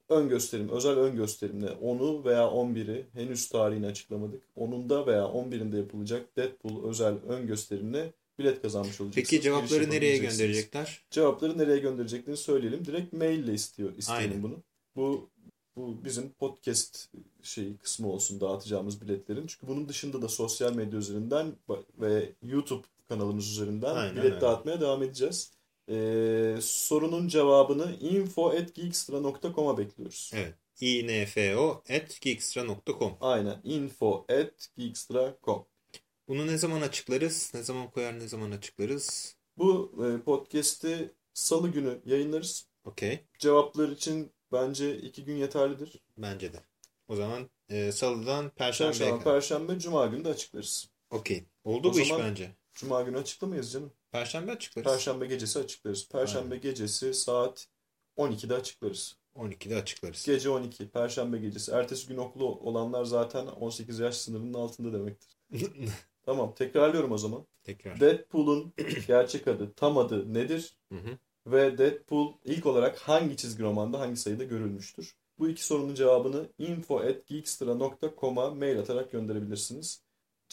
ön gösterim, özel ön gösterimle 10'u veya 11'i henüz tarihini açıklamadık. 10'unda veya 11'inde yapılacak Deadpool özel ön gösterimle bilet kazanmış olacaksınız. Peki cevapları nereye gönderecekler? Cevapları nereye göndereceklerini söyleyelim. Direkt maille istiyor isteyelim Aynen. bunu. Bu bu bizim podcast şeyi kısmı olsun dağıtacağımız biletlerin. Çünkü bunun dışında da sosyal medya üzerinden ve YouTube kanalımız üzerinden Aynen bilet öyle. dağıtmaya devam edeceğiz. Ee, sorunun cevabını info@geekstra.com'a bekliyoruz. Evet. info.geekstra.com Aynen info@geekstra.com. Bunu ne zaman açıklarız? Ne zaman koyar, ne zaman açıklarız? Bu e, podcast'i salı günü yayınlarız. Okey. Cevaplar için bence iki gün yeterlidir. Bence de. O zaman e, salıdan perşembeye Çarşamba, kadar. Perşembe, Cuma günü de açıklarız. Okey. Oldu O bu iş zaman- bence. Cuma günü açıklamayız canım. Perşembe açıklarız. Perşembe gecesi açıklarız. Perşembe gecesi saat 12'de açıklarız. 12'de açıklarız. Gece 12, Perşembe gecesi. Ertesi gün okulu olanlar zaten 18 yaş sınırının altında demektir. <laughs> Tamam, tekrarlıyorum o zaman. Tekrar. Deadpool'un <clears throat> gerçek adı, tam adı nedir? Hı hı. Ve Deadpool ilk olarak hangi çizgi romanda, hangi sayıda görülmüştür? Bu iki sorunun cevabını info.geekstra.com'a mail atarak gönderebilirsiniz.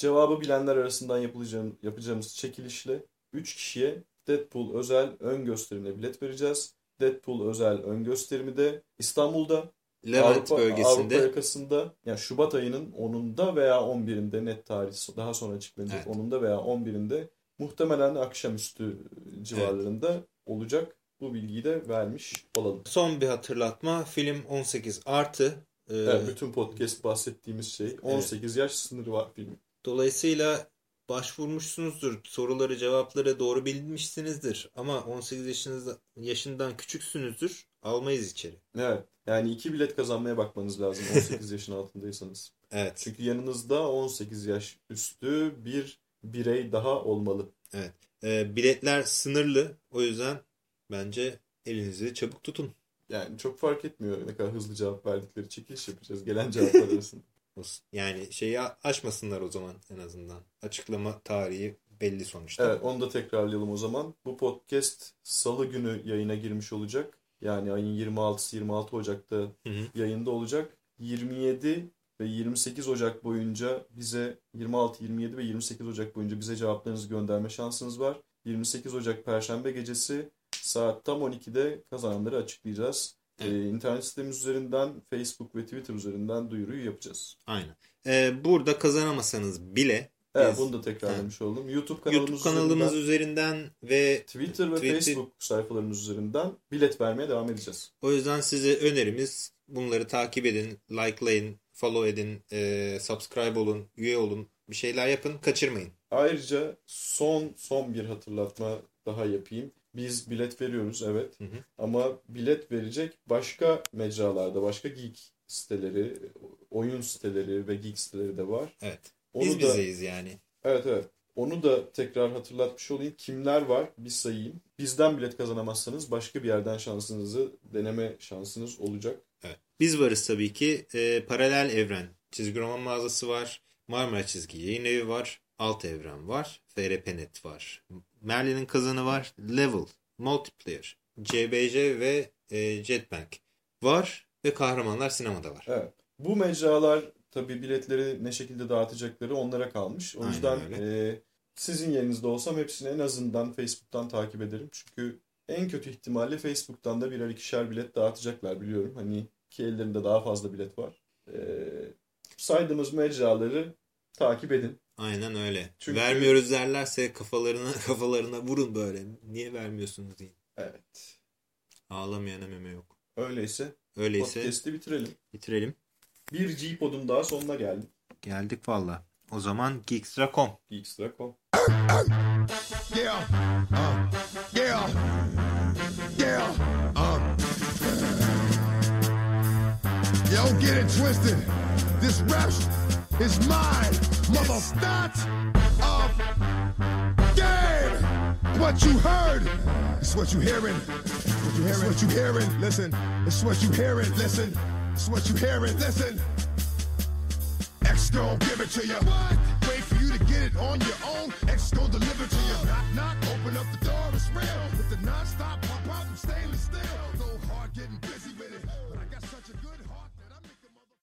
Cevabı bilenler arasından yapılacağım, yapacağımız çekilişle 3 kişiye Deadpool özel ön gösterimine bilet vereceğiz. Deadpool özel ön gösterimi de İstanbul'da, Levant Avrupa, bölgesinde Avrupa yakasında, yani Şubat ayının 10'unda veya 11'inde net tarih daha sonra açıklanacak. Evet. 10'unda veya 11'inde muhtemelen akşamüstü civarlarında olacak. Bu bilgiyi de vermiş olalım. son bir hatırlatma. Film 18 artı. Ee, Evet, bütün podcast bahsettiğimiz şey 18 yaş sınırı var filmin. Dolayısıyla başvurmuşsunuzdur. Soruları, cevapları doğru bilmişsinizdir. Ama 18 yaşınızda, yaşından küçüksünüzdür. Almayız içeri. Evet. Yani iki bilet kazanmaya bakmanız lazım <laughs> 18 yaşın altındaysanız. Evet. Çünkü yanınızda 18 yaş üstü bir birey daha olmalı. Ee, biletler sınırlı. O yüzden bence elinizi çabuk tutun. Yani çok fark etmiyor ne kadar hızlı cevap verdikleri çekiliş yapacağız gelen cevaplar <laughs> arasında. Yani şeyi aşmasınlar o zaman en azından. Açıklama tarihi belli sonuçta. Evet onu da tekrarlayalım o zaman. Bu podcast salı günü yayına girmiş olacak. Yani ayın 26'sı 26 Ocak'ta Hı hı. yayında olacak. 27 ve 28 Ocak boyunca bize 26, 27 ve 28 Ocak boyunca bize cevaplarınızı gönderme şansınız var. 28 Ocak Perşembe gecesi saat tam 12'de kazananları açıklayacağız. Evet. Ee, internet sitemiz üzerinden, Facebook ve Twitter üzerinden duyuruyu yapacağız. Aynen. Ee, burada kazanamasanız bile Evet, Biz- bunu da tekrarlamış oldum. YouTube kanalımız, YouTube kanalımız üzerinden, üzerinden ve Twitter ve Twitter- Facebook sayfalarımız üzerinden bilet vermeye devam edeceğiz. o yüzden size önerimiz bunları takip edin, likelayın, follow edin, e, subscribe olun, üye olun, bir şeyler yapın, kaçırmayın. Ayrıca son son bir hatırlatma daha yapayım. Biz bilet veriyoruz evet. Hı hı. Ama bilet verecek başka mecralarda, başka geek siteleri, oyun siteleri ve geek siteleri de var. Evet. Onu Biz da bizeyiz yani. evet evet. Onu da tekrar hatırlatmış olayım. Kimler var? Bir sayayım. Bizden bilet kazanamazsanız başka bir yerden şansınızı deneme şansınız olacak. Evet. Biz varız tabii ki. E, Paralel Evren çizgi roman mağazası var. Marmara Çizgi Yayın Evi var. Alt Evren var. FRP.net var. Merlin'in kazanı var. Level, Multiplayer, CBC ve e, Jetbank. var ve kahramanlar sinemada var. Evet. Bu mecralar tabii biletleri ne şekilde dağıtacakları onlara kalmış. O Aynen yüzden öyle. e, sizin yerinizde olsam hepsini en azından Facebook'tan takip ederim. Çünkü en kötü ihtimalle Facebook'tan da birer ikişer bilet dağıtacaklar biliyorum. Hani ki ellerinde daha fazla bilet var. E, saydığımız mecraları takip edin. Aynen öyle. Çünkü- Vermiyoruz derlerse kafalarına <laughs> kafalarına vurun böyle. Niye vermiyorsunuz deyin. Evet. Ağlamayana meme yok. Öyleyse Öyleyse podcast'i bitirelim. bitirelim. Bir G-Pod'un daha sonuna geldik. Geldik valla. O zaman Geekstra.com. Geekstra.com Yeah. Uh, yeah. Yeah. Uh. Yo, get it twisted. This rap is my Mother it's not of game. What you heard is what you hearing. What you hearing? What you hearing? Listen. It's what you hearing. Listen. It's what you hearing. Listen. X gon' give it to you. Wait for you to get it on your own. X gon' deliver to you. Knock, knock, open up the door. It's real with the non